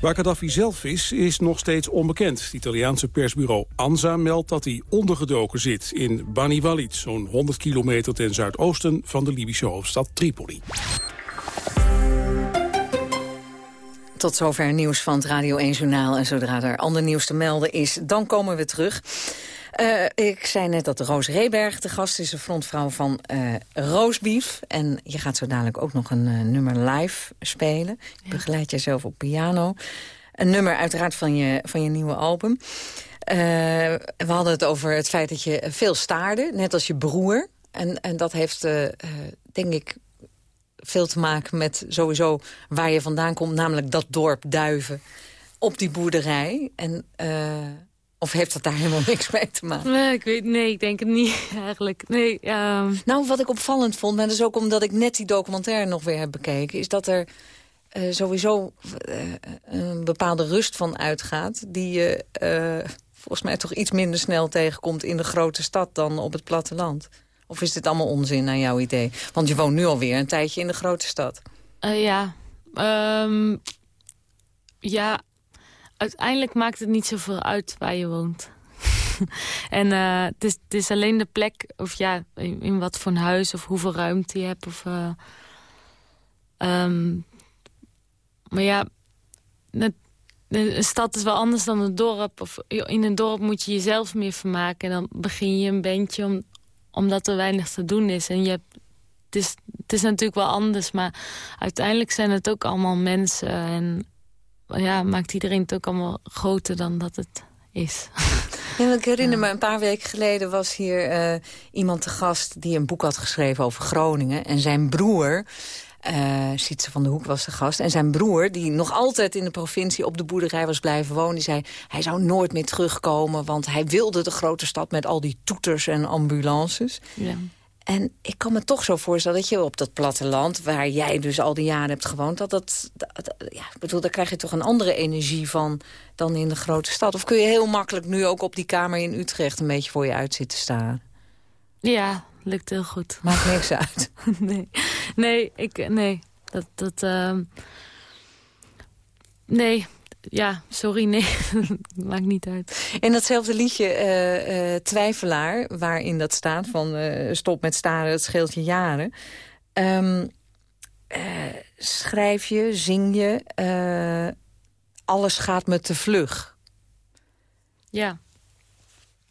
Waar Gaddafi zelf is, is nog steeds onbekend. Het Italiaanse persbureau ANSA meldt dat hij ondergedoken zit in Bani Walid, zo'n 100 kilometer ten zuidoosten van de Libische hoofdstad Tripoli. Tot zover nieuws van het Radio 1 Journaal. En zodra er ander nieuws te melden is, dan komen we terug. Eh, ik zei net dat Roos Reberg de gast is, de frontvrouw van eh Roosbief. En je gaat zo dadelijk ook nog een eh, nummer live spelen. Je begeleidt jezelf op piano. Een nummer uiteraard van je, van je nieuwe album. We hadden het over het feit dat je veel staarde, net als je broer. En, en dat heeft, denk ik, veel te maken met sowieso waar je vandaan komt. Namelijk dat dorp Duiven op die boerderij. En, eh, of heeft dat daar helemaal niks mee te maken? Nee, ik weet, nee, ik denk het niet eigenlijk. Nee, ehm, Nou, wat ik opvallend vond, maar dat is ook omdat ik net die documentaire nog weer heb bekeken... is dat er eh, sowieso eh, een bepaalde rust van uitgaat... die je volgens mij toch iets minder snel tegenkomt in de grote stad dan op het platteland. Of is dit allemaal onzin naar jouw idee? Want je woont nu alweer een tijdje in de grote stad. eh, ja. Ehm, ja, uiteindelijk maakt het niet zoveel uit waar je woont. en eh, het, is, is alleen de plek, of ja, in, wat voor een huis of hoeveel ruimte je hebt. Of, eh, ehm, maar ja, een stad is wel anders dan een dorp. Of in een dorp moet je jezelf meer vermaken. En dan begin je een bandje om, omdat er weinig te doen is. En je hebt, het, is, het is natuurlijk wel anders, maar uiteindelijk zijn het ook allemaal mensen. En ja, maakt iedereen het ook allemaal groter dan dat het is. Ja, ik herinner me, een paar weken geleden was hier eh, iemand te gast... die een boek had geschreven over Groningen. En zijn broer, eh Sietse van de Hoek was de gast... en zijn broer, die nog altijd in de provincie op de boerderij was blijven wonen... die zei, hij zou nooit meer terugkomen... want hij wilde de grote stad met al die toeters en ambulances. Ja. En ik kan me toch zo voorstellen dat je op dat platteland... waar jij dus al die jaren hebt gewoond... dat dat, dat- ja, ik bedoel, daar krijg je toch een andere energie van... dan in de grote stad. Of kun je heel makkelijk nu ook op die kamer in Utrecht... een beetje voor je uit zitten staan? ja, lukt heel goed. Maakt niks uit. nee, nee, ik, nee. Dat, dat, ehm, nee, ja, sorry, nee. Maakt niet uit. In datzelfde liedje eh, eh, Twijfelaar, waarin dat staat van... eh, stop met staren, het scheelt je jaren... Ehm, eh, schrijf je, zing je... alles gaat me te vlug. Ja,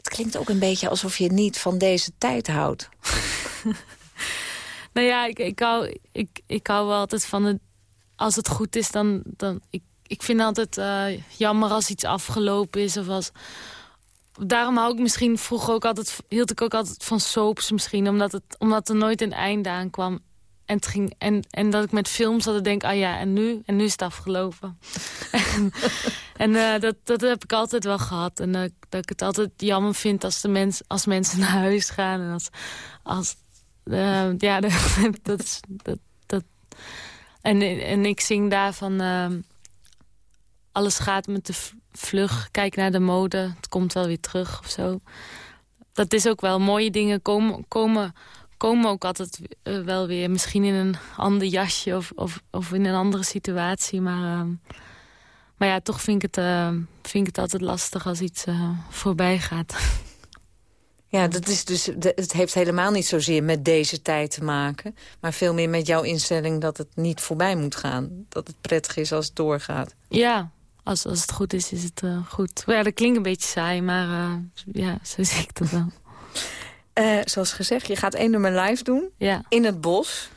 Het klinkt ook een beetje alsof je niet van deze tijd houdt. nou ja, ik, ik, hou, ik, ik hou wel altijd van het... Als het goed is, dan... dan ik, ik vind altijd eh, jammer als iets afgelopen is. Of als, daarom hou ik misschien vroeger ook altijd... hield ik ook altijd van soaps misschien. Omdat, het, omdat er nooit een einde aan kwam. En, ging, en, en dat ik met films zat te denken, ah ja, en nu? En nu is het afgelopen. en eh, dat, dat heb ik altijd wel gehad. En dat, dat ik het altijd jammer vind als, de mens, als mensen naar huis gaan. En als, als eh, ja, dat, dat, is- dat. En, en ik zing daarvan... ehm alles gaat met de vlug. Kijk naar de mode. Het komt wel weer terug of zo. Dat is ook wel. Mooie dingen komen, komen, komen ook altijd eh, wel weer. Misschien in een ander jasje of, of, of in een andere situatie. Maar, ehm, maar ja, toch vind ik, het, eh, vind ik het altijd lastig als iets eh, voorbij gaat. Ja, dat is dus, het heeft helemaal niet zozeer met deze tijd te maken... maar veel meer met jouw instelling dat het niet voorbij moet gaan. Dat het prettig is als het doorgaat. Ja, als, als het goed is, is het eh, goed. Ja, dat klinkt een beetje saai, maar ja, zo zie ik dat wel. Eh, zoals gezegd, je gaat één nummer live doen Ja. in het bos.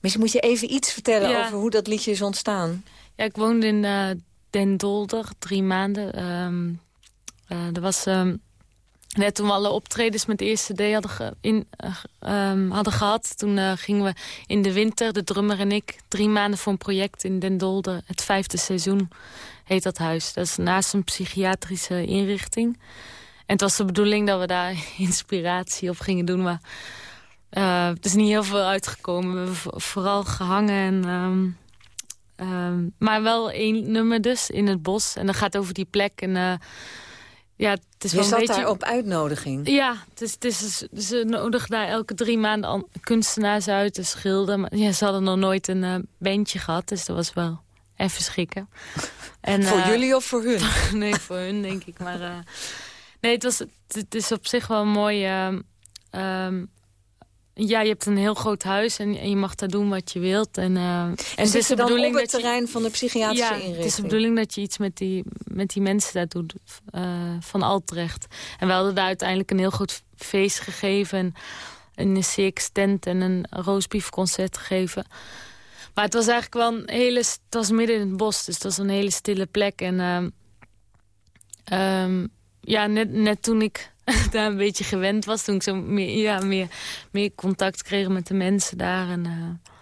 Misschien moet je even iets vertellen Ja. over hoe dat liedje is ontstaan. Ja, ik woonde in eh, Den Dolder drie maanden. Eh, er was ehm, net toen we alle optredens met de eerste D hadden, ge- in, eh, ehm, hadden gehad. Toen gingen we in de winter, de drummer en ik, drie maanden voor een project in Den Dolder. Het vijfde seizoen heet dat huis. Dat is naast een psychiatrische inrichting. En het was de bedoeling dat we daar inspiratie op gingen doen. Maar eh, het is niet heel veel uitgekomen. We hebben vo- vooral gehangen en... ehm, Ehm, maar wel één nummer dus, in het bos. En dat gaat over die plek. En eh, ja, het is Je wel een zat beetje... daar op uitnodiging. Ja, het is, het is, ze nodigen daar elke drie maanden an- kunstenaars uit, te schilderen. Maar ja, ze hadden nog nooit een eh, bandje gehad, dus dat was wel even schrikken. En, voor jullie of voor hun? nee, voor hun denk ik. Maar nee, het, was, het, het is op zich wel mooi... ehm, ehm, ja, je hebt een heel groot huis en, en je mag daar doen wat je wilt. En, eh, En het zit je dan op het dat je- terrein van de psychiatrische ja, inrichting? het is de bedoeling dat je iets met die, met die mensen daar doet, eh, van Altrecht. En we hadden daar uiteindelijk een heel goed feest gegeven. En een CX-tent en een roastbeefconcert gegeven. Maar het was eigenlijk wel een hele... Het was midden in het bos, dus het was een hele stille plek. En ehm, ehm, ja, net, net toen ik daar een beetje gewend was... toen ik zo meer, ja, meer, meer contact kreeg met de mensen daar... En, eh,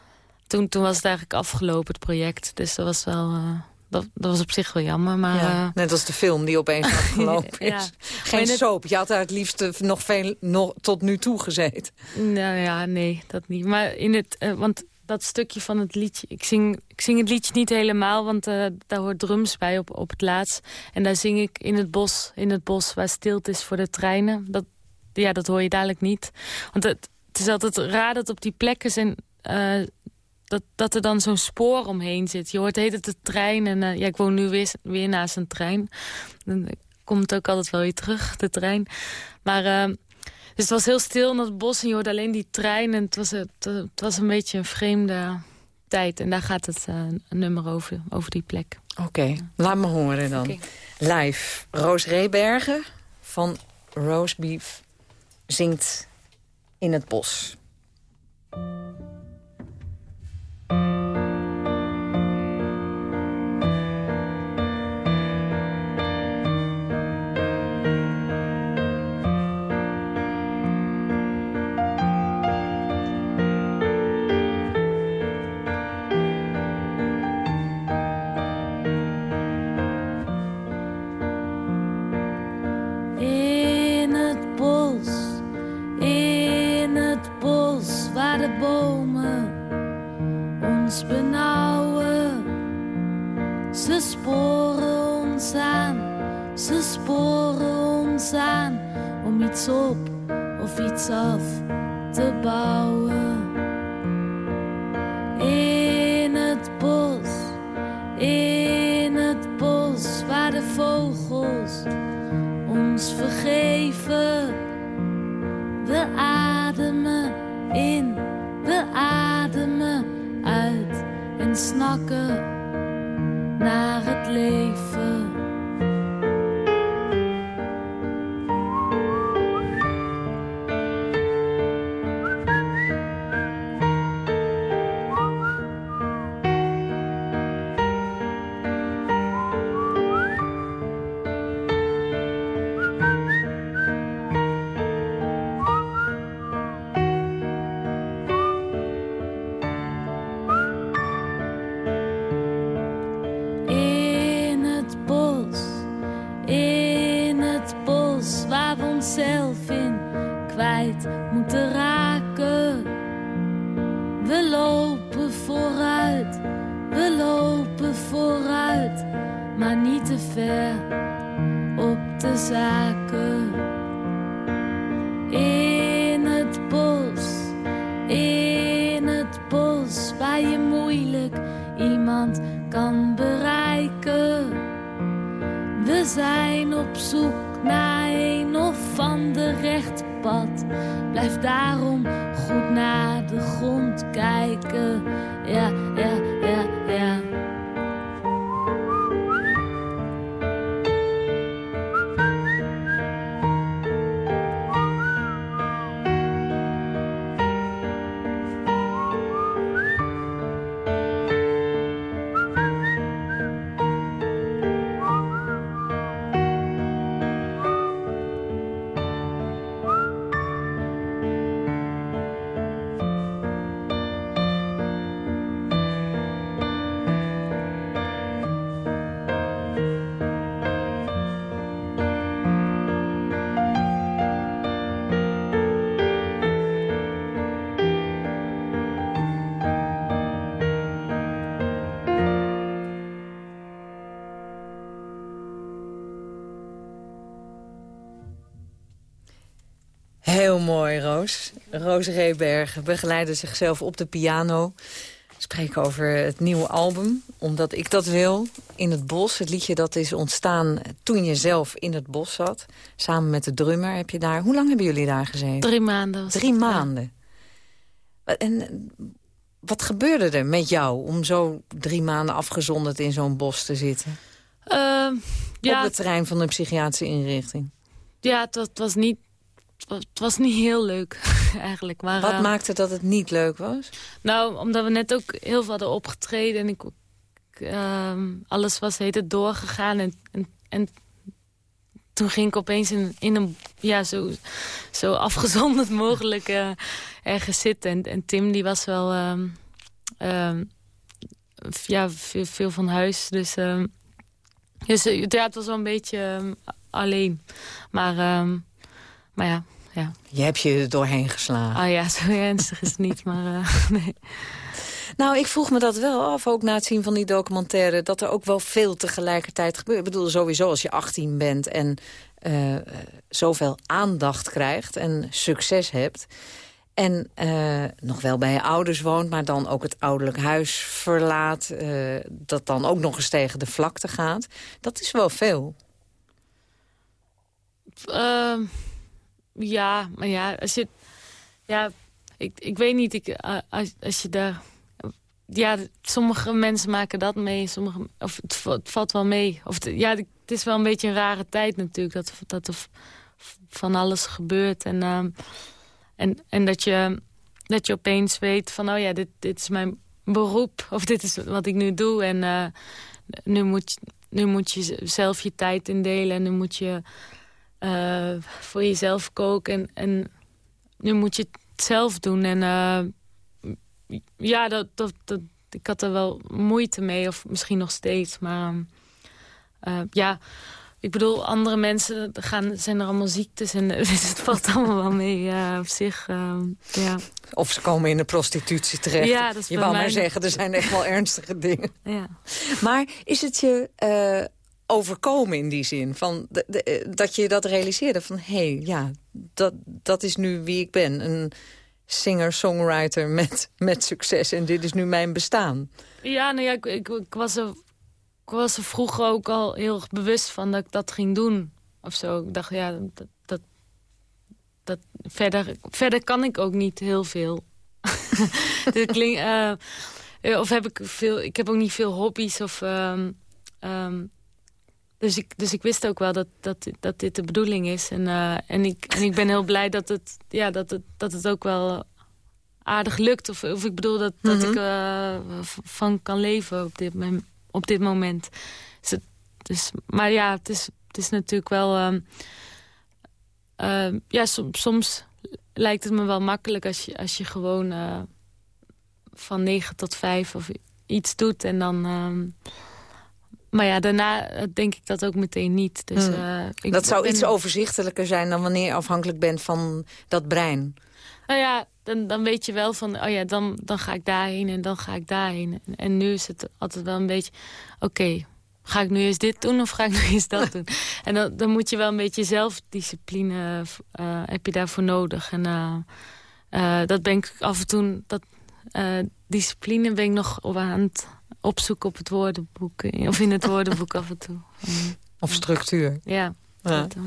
toen, toen was het eigenlijk afgelopen, het project. Dus dat was wel... eh, dat, dat was op zich wel jammer, maar... Ja, eh, net als de film die opeens afgelopen is. Geen net- soap. Je had daar het liefst nog veel nog tot nu toe gezeten. Nou ja, nee, dat niet. Maar in het, want dat stukje van het liedje, ik zing, ik zing het liedje niet helemaal, want eh, daar hoort drums bij op, op het laatst. En daar zing ik in het bos, in het bos waar stilte is voor de treinen. Dat, ja, dat hoor je dadelijk niet. Want het, is altijd raar dat op die plekken zijn, eh, dat, dat er dan zo'n spoor omheen zit. Je hoort heet het de trein en eh, ja, ik woon nu weer, weer naast een trein. Dan komt ook altijd wel weer terug, de trein. Maar dus het was heel stil in het bos en je hoorde alleen die trein. En het was, het, het was een beetje een vreemde tijd. En daar gaat het een nummer over, over die plek. Oké, laat me horen dan. Oké. Live. Roos Rebergen van Roastbeef zingt in het bos. Ons aan om iets op of iets af te bouwen. In het bos, in het bos waar de vogels ons vergeven. We ademen in, we ademen uit en snakken naar het leven. Mooi, Roos. Roos Reberg begeleidde zichzelf op de piano. Spreken over het nieuwe album, omdat ik dat wil. In het bos, het liedje dat is ontstaan toen je zelf in het bos zat. Samen met de drummer heb je daar... Hoe lang hebben jullie daar gezeten? Drie maanden. Drie ja. maanden. En wat gebeurde er met jou om zo drie maanden afgezonderd in zo'n bos te zitten? Ehm, ja, Op het terrein van een psychiatrische inrichting. ja het was niet, het was, niet heel leuk eigenlijk. Maar, Wat eh, maakte dat het niet leuk was? Nou, omdat we net ook heel veel hadden opgetreden. En ik, ehm, alles was heet het doorgegaan. En, en, en toen ging ik opeens in, in een ja, zo, zo afgezonderd mogelijk eh, ergens zitten. En, en Tim die was wel ehm, ehm, ja, veel, veel van huis. Dus, dus eh, ja, het was wel een beetje alleen. Maar, maar ja, ja. Je hebt je er doorheen geslagen. Ah ja, zo ernstig is het niet. Maar eh, nee. Nou, ik vroeg me dat wel af, ook na het zien van die documentaire... dat er ook wel veel tegelijkertijd gebeurt. Ik bedoel, sowieso als je 18 bent en eh, zoveel aandacht krijgt en succes hebt... en eh, nog wel bij je ouders woont, maar dan ook het ouderlijk huis verlaat... dat dan ook nog eens tegen de vlakte gaat. Dat is wel veel. Ja, maar ja, als je... Ja, ik, ik weet niet, ik, eh, als, als je daar... Ja, sommige mensen maken dat mee, sommige, of het, va- het valt wel mee. Of het, ja, het is wel een beetje een rare tijd natuurlijk, dat, dat er van alles gebeurt. En, ehm, en, en dat, je, dat je opeens weet van, oh ja, dit, dit is mijn beroep. Of dit is wat ik nu doe. En eh, nu, moet, je- nu moet je zelf je tijd indelen. En nu moet je eh, voor jezelf koken. En, en nu moet je het zelf doen. En eh, ja, dat, dat, dat, ik had er wel moeite mee. Of misschien nog steeds. Maar eh, ja, ik bedoel, andere mensen gaan, zijn er allemaal ziektes. En dus het valt allemaal wel mee eh, op zich. ja. Of ze komen in de prostitutie terecht. Ja, dat is je wou mij maar zeggen, er zijn echt wel ernstige dingen. Ja. Maar is het je eh, overkomen in die zin? Van eh, dat je dat realiseerde van... hé, hey, ja, dat, dat is nu wie ik ben. Een singer-songwriter met, met succes. En dit is nu mijn bestaan. Ja, nou ja, ik, ik, was er, ik was er vroeger ook al heel bewust van dat ik dat ging doen. Of zo. Ik dacht, ja, dat, dat, dat verder, verder kan ik ook niet heel veel. Dit klinkt, eh, eh, of heb ik veel, ik heb ook niet veel hobby's of... ehm, ehm, dus ik, dus ik wist ook wel dat, dat, dat dit de bedoeling is. En, eh, en, ik, en ik ben heel blij dat het, ja, dat het, dat het ook wel aardig lukt. Of, of ik bedoel dat, dat ik v- van kan leven op dit, op dit moment. Dus het, dus, maar ja, het is, het is natuurlijk wel... ehm, ehm, ja, som- soms lijkt het me wel makkelijk als je, als je gewoon eh, van 9 tot 5 of iets doet. En dan... ehm, maar ja, daarna eh, denk ik dat ook meteen niet. Dus, Hmm. eh, ik Dat zou ben- iets overzichtelijker zijn dan wanneer je afhankelijk bent van dat brein. Nou ja, dan, dan weet je wel van, oh ja, dan, dan ga ik daarheen en dan ga ik daarheen. En, en nu is het altijd wel een beetje, oké, ga ik nu eens dit doen of ga ik nu eens dat doen? En dan, dan moet je wel een beetje zelfdiscipline, eh, heb je daarvoor nodig. En dat ben ik af en toe, dat discipline ben ik nog op aan het opzoeken op het woordenboek. eh, Of in het woordenboek af en toe. Of structuur. ja. Ja. dat, eh.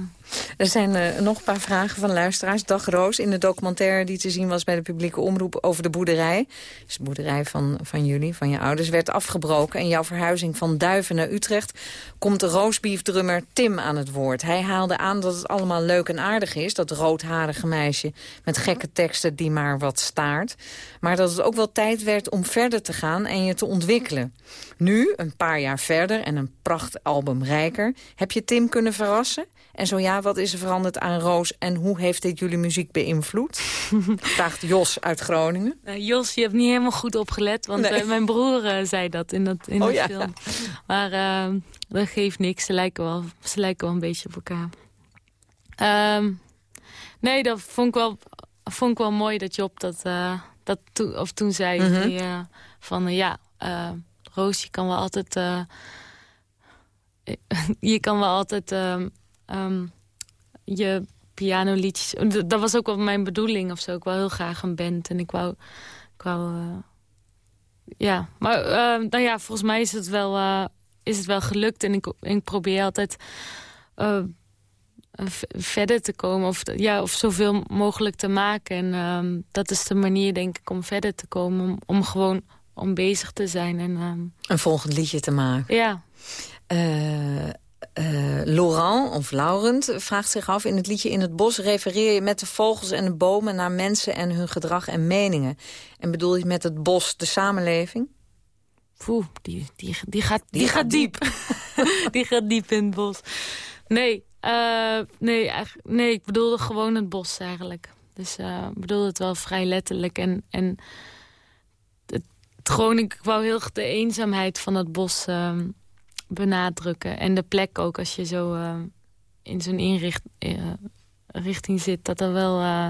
Er zijn eh, nog een paar vragen van luisteraars. Dag Roos, in de documentaire die te zien was bij de publieke omroep over de boerderij. Dus de boerderij van, van jullie, van je ouders, werd afgebroken. En jouw verhuizing van Duiven naar Utrecht komt de roastbeef-drummer Tim aan het woord. Hij haalde aan dat het allemaal leuk en aardig is, dat roodharige meisje met gekke teksten die maar wat staart. Maar dat het ook wel tijd werd om verder te gaan en je te ontwikkelen. Nu, een paar jaar verder en een prachtalbum rijker, heb je Tim kunnen verrassen? En zo ja, wat is er veranderd aan Roos en hoe heeft dit jullie muziek beïnvloed? Vraagt Jos uit Groningen. Nou, Jos, je hebt niet helemaal goed opgelet, want Nee. eh, mijn broer eh, zei dat in, dat, in Oh, de ja. film. Maar eh, dat geeft niks, ze lijken wel, ze lijken wel een beetje op elkaar. Ehm, nee, dat vond ik, wel, vond ik wel mooi dat Job dat, eh, dat toe, of toen zei. Mhm. die, van ja, eh, Roos, je kan wel altijd... eh, je kan wel altijd ehm, ehm, je pianoliedjes... Dat was ook wel mijn bedoeling of zo. Ik wou heel graag een band en ik wou... Ik wou eh, ja, maar eh, nou ja, volgens mij is het wel, eh, is het wel gelukt. En ik, ik probeer altijd eh, verder te komen. Of, ja, of zoveel mogelijk te maken. En ehm, dat is de manier, denk ik, om verder te komen. Om, om gewoon om bezig te zijn. En, ehm, Een volgend liedje te maken. ja, Eh, Laurent, of Laurent, vraagt zich af... in het liedje In het bos refereer je met de vogels en de bomen... naar mensen en hun gedrag en meningen. En bedoel je met het bos de samenleving? Poeh, die, die, die, gaat, die, Die gaat, gaat diep. die gaat diep in het bos. Nee, eh, nee, nee, ik bedoelde gewoon het bos eigenlijk. Dus eh, ik bedoelde het wel vrij letterlijk. En, en het, gewoon, ik wou heel de eenzaamheid van het bos ehm, benadrukken. En de plek ook, als je zo eh, in zo'n inricht, eh, zit... dat dat wel, eh,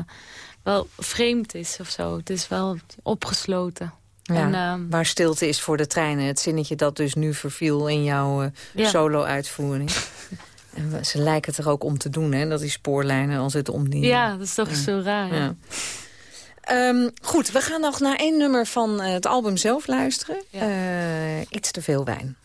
wel vreemd is of zo. Het is wel opgesloten. Ja, En, waar stilte is voor de treinen. Het zinnetje dat dus nu verviel in jouw Ja. solo-uitvoering. en ze lijken het er ook om te doen, hè? Dat die spoorlijnen al zitten om die... Ja, dat is toch zo raar. Ja. Ehm, goed, we gaan nog naar één nummer van het album zelf luisteren. Ja. Iets te veel wijn.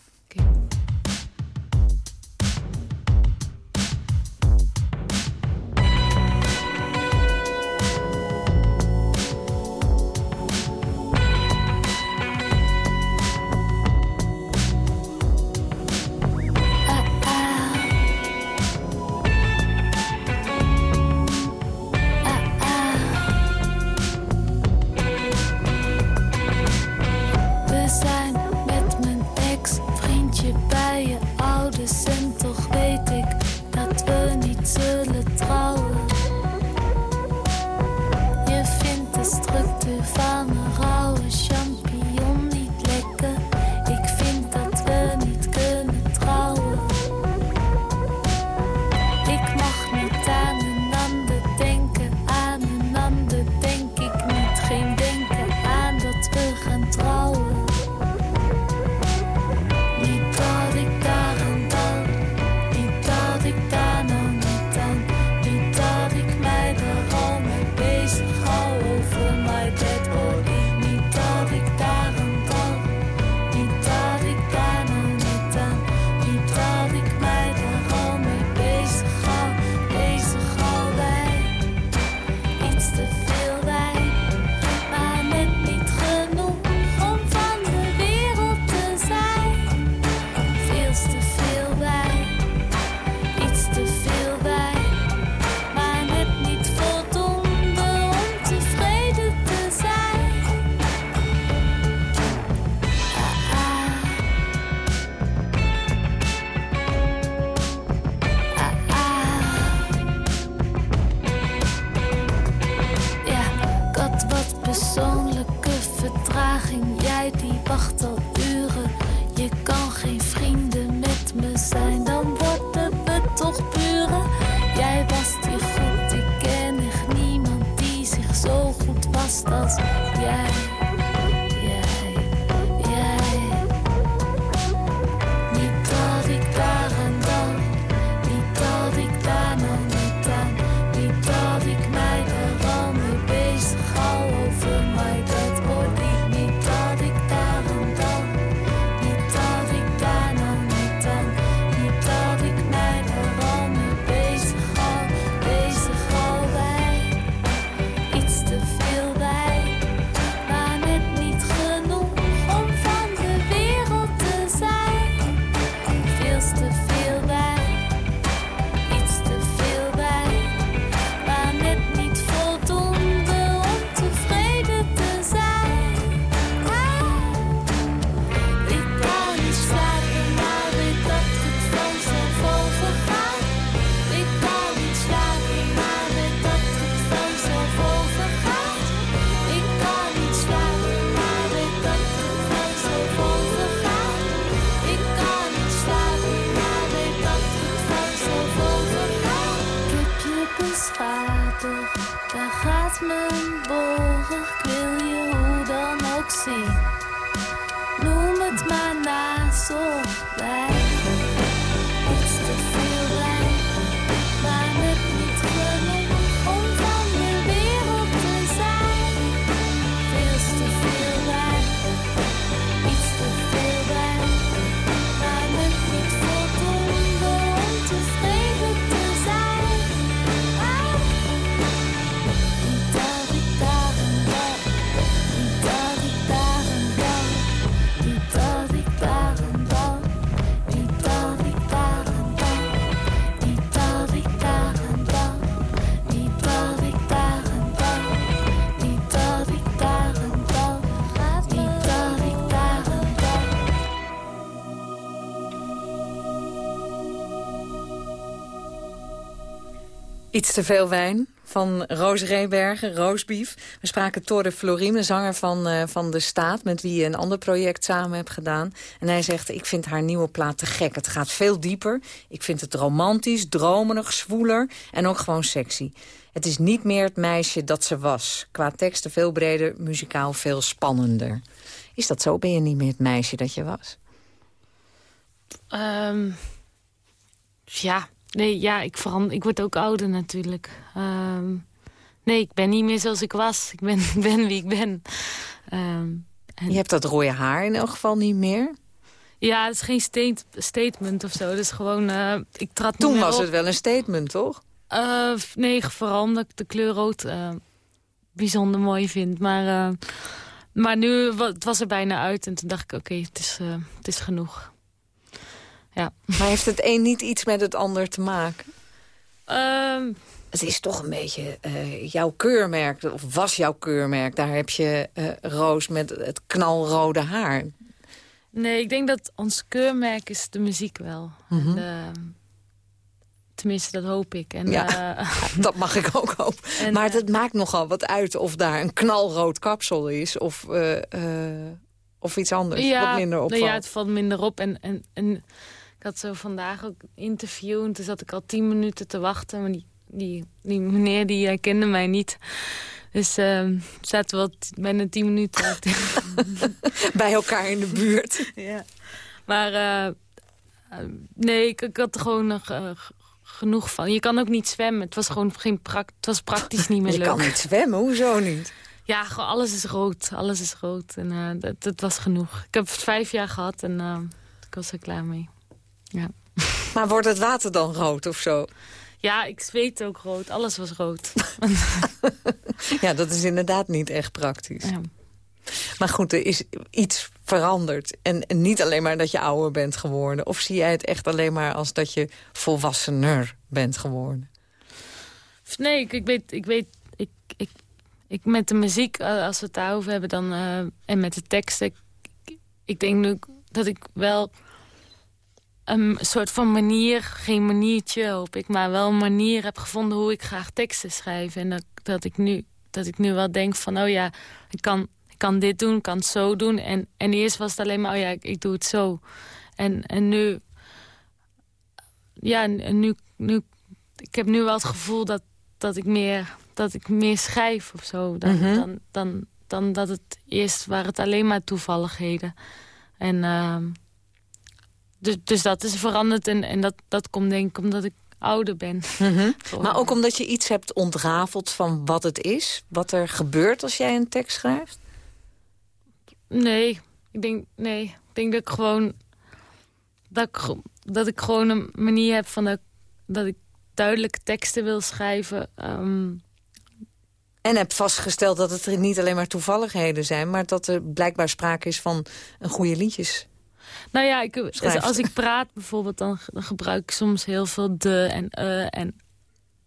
Iets te veel wijn van Roos Reebergen, Roosbief. We spraken Torre de zanger van, eh, van De Staat... met wie je een ander project samen hebt gedaan. En hij zegt, ik vind haar nieuwe plaat te gek. Het gaat veel dieper. Ik vind het romantisch, dromerig, zwoeler en ook gewoon sexy. Het is niet meer het meisje dat ze was. Qua teksten veel breder, muzikaal veel spannender. Is dat zo? Ben je niet meer het meisje dat je was? Ehm, ja, nee, ja, ik, verander, ik word ook ouder natuurlijk. Ehm, nee, ik ben niet meer zoals ik was. Ik ben, ik ben wie ik ben. Ehm, en- Je hebt dat rode haar in elk geval niet meer. ja, het is geen state- statement of zo. Het is gewoon, eh, ik trad Toen was op. het wel een statement, toch? Eh, nee, vooral omdat ik de kleur rood eh, bijzonder mooi vind. Maar, maar nu het was er bijna uit en toen dacht ik, oké, het, is, het is genoeg. Ja. Maar heeft het een niet iets met het ander te maken? Ehm, Het is toch een beetje eh, jouw keurmerk, of was jouw keurmerk. Daar heb je eh, Roos met het knalrode haar. nee, ik denk dat ons keurmerk is de muziek wel. En, eh, tenminste, dat hoop ik. En, Ja. eh, Dat mag ik ook hopen. En, maar het maakt nogal wat uit of daar een knalrood kapsel is... of, of iets anders, wat minder nou opvalt. Ja, het valt minder op. En, en, en had zo vandaag ook een interview. En toen zat ik al tien minuten te wachten. Maar die, die, die meneer die eh, kende mij niet. Dus ehm zaten we bijna tien minuten. Bij elkaar in de buurt. ja. Maar eh, eh, nee, ik, ik had er gewoon eh, genoeg van. Je kan ook niet zwemmen. Het was gewoon geen prac het was praktisch niet meer Je leuk. kan niet zwemmen, hoezo niet? Ja, gewoon alles is rood. Alles is rood. En eh, dat, dat was genoeg. Ik heb het vijf jaar gehad en eh, ik was er klaar mee. Ja. Maar wordt het water dan rood of zo? Ja, ik zweet ook rood. Alles was rood. Ja, dat is inderdaad niet echt praktisch. Ja. Maar goed, er is iets veranderd. En, en niet alleen maar dat je ouder bent geworden. Of zie jij het echt alleen maar als dat je volwassener bent geworden? Nee, ik, ik weet, ik weet, ik, ik, ik met de muziek, eh, als we het daarover hebben, dan, eh, en met de teksten, ik, ik, ik denk nu dat ik wel een soort van manier, geen maniertje hoop ik, maar wel een manier heb gevonden hoe ik graag teksten schrijf. En dat, dat, ik, nu, dat ik nu wel denk van, oh ja, ik kan, ik kan dit doen, ik kan het zo doen. En, en eerst was het alleen maar, oh ja, ik, ik doe het zo. En, en nu, ja, en nu, nu, ik heb nu wel het gevoel dat, dat ik meer dat ik meer schrijf of zo. Dan, Mhm. dan, dan, dan dat het eerst waren het alleen maar toevalligheden. En ehm, dus, dus dat is veranderd. En, en dat, dat komt denk ik omdat ik ouder ben. Mhm. Maar ook omdat je iets hebt ontrafeld van wat het is? Wat er gebeurt als jij een tekst schrijft? Nee, ik denk, nee. Ik denk dat ik gewoon... Dat ik, dat ik gewoon een manier heb van dat, dat ik duidelijke teksten wil schrijven. Ehm, En heb vastgesteld dat het er niet alleen maar toevalligheden zijn... maar dat er blijkbaar sprake is van een goede liedjes. Nou ja, ik, als ik praat bijvoorbeeld, dan, dan gebruik ik soms heel veel de en eh en...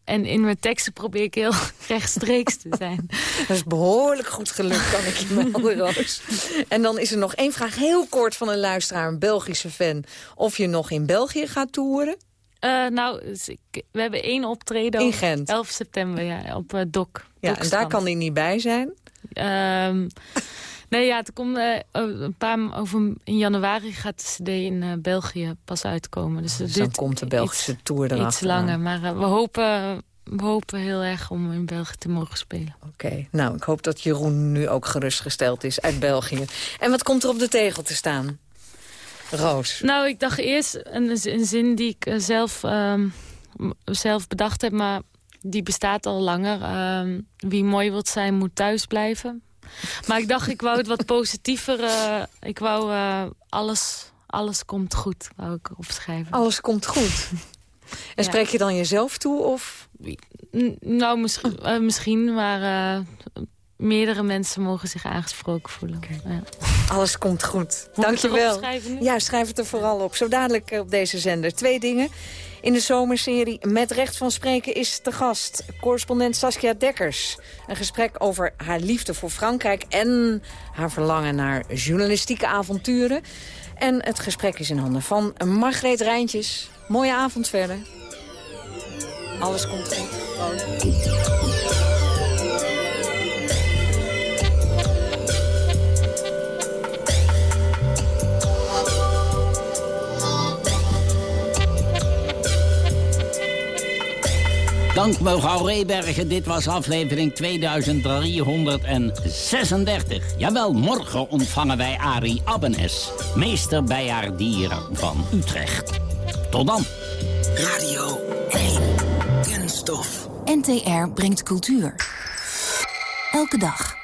En in mijn teksten probeer ik heel rechtstreeks te zijn. Dat is behoorlijk goed gelukt, kan ik je melden, Roos. En dan is er nog één vraag, heel kort van een luisteraar, een Belgische fan. Of je nog in België gaat toeren? Eh, nou, dus we hebben één optreden In Gent. 11 september ja, op uh, Dok. Ja, en daar kan hij niet bij zijn. Ehm, nee, ja, het komt eh, een paar over in januari gaat de CD in eh, België pas uitkomen. Dus, het Dus dan komt de Belgische iets, tour erachter. iets langer. Maar eh, we, hopen, we hopen heel erg om in België te mogen spelen. Oké, nou, ik hoop dat Jeroen nu ook gerustgesteld is uit België. En wat komt er op de tegel te staan? Roos. Nou, ik dacht eerst een, een zin die ik zelf, ehm, zelf bedacht heb, maar die bestaat al langer. Ehm, wie mooi wilt zijn, moet thuis blijven. Maar ik dacht, ik wou het wat positiever. eh, ik wou eh, alles, alles komt goed, wou ik opschrijven. Alles komt goed. En Ja. spreek je dan jezelf toe? Of? N- nou, misschien, eh, misschien maar meerdere mensen mogen zich aangesproken voelen. Ja. Alles komt goed. Erop schrijven nu? Ja, schrijf het er vooral op. Zo dadelijk op deze zender. Twee dingen. In de zomerserie Met Recht van Spreken is te gast correspondent Saskia Dekkers. Een gesprek over haar liefde voor Frankrijk en haar verlangen naar journalistieke avonturen. En het gesprek is in handen van Margreet Rijntjes. Mooie avond verder. Alles komt goed. Dank mevrouw Rebergen, dit was aflevering 2336. Jawel, morgen ontvangen wij Arie Abbenes, meester bijaardier van Utrecht. Tot dan. Radio 1. Kunststof. NTR brengt cultuur. Elke dag.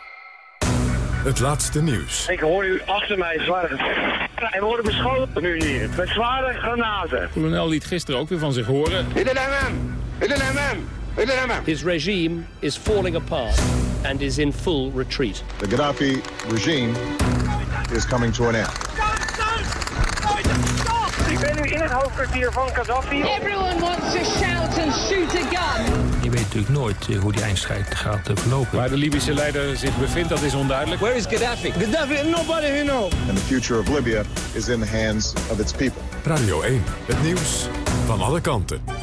Het laatste nieuws. Ik hoor u achter mij zware we worden beschoten nu hier met zware granaten. Kolonel liet gisteren ook weer van zich horen. In de! In de MM! In de MM! His regime is falling apart and is in full retreat. The Gaddafi regime is coming to an end. Ik ben nu in het hoofdkwartier van Gaddafi. Everyone wants to shout and shoot a gun. Je weet natuurlijk nooit eh, hoe die eindstrijd gaat eh, verlopen. Waar de Libische leider zich bevindt, dat is onduidelijk. Where is Gaddafi? Gaddafi, nobody who knows. And the future of Libya is in the hands of its people. Radio 1. Het nieuws van alle kanten.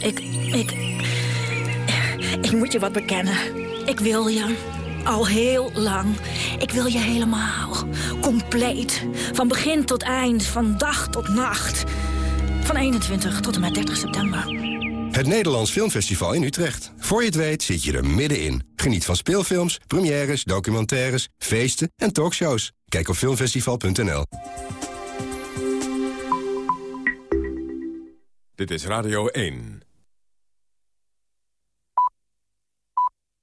Ik, ik, ik moet je wat bekennen. Ik wil je. Al heel lang. Ik wil je helemaal. Compleet. Van begin tot eind. Van dag tot nacht. Van 21 tot en met 30 september. Het Nederlands Filmfestival in Utrecht. Voor je het weet zit je er middenin. Geniet van speelfilms, premières, documentaires, feesten en talkshows. Kijk op filmfestival.nl. Dit is Radio 1.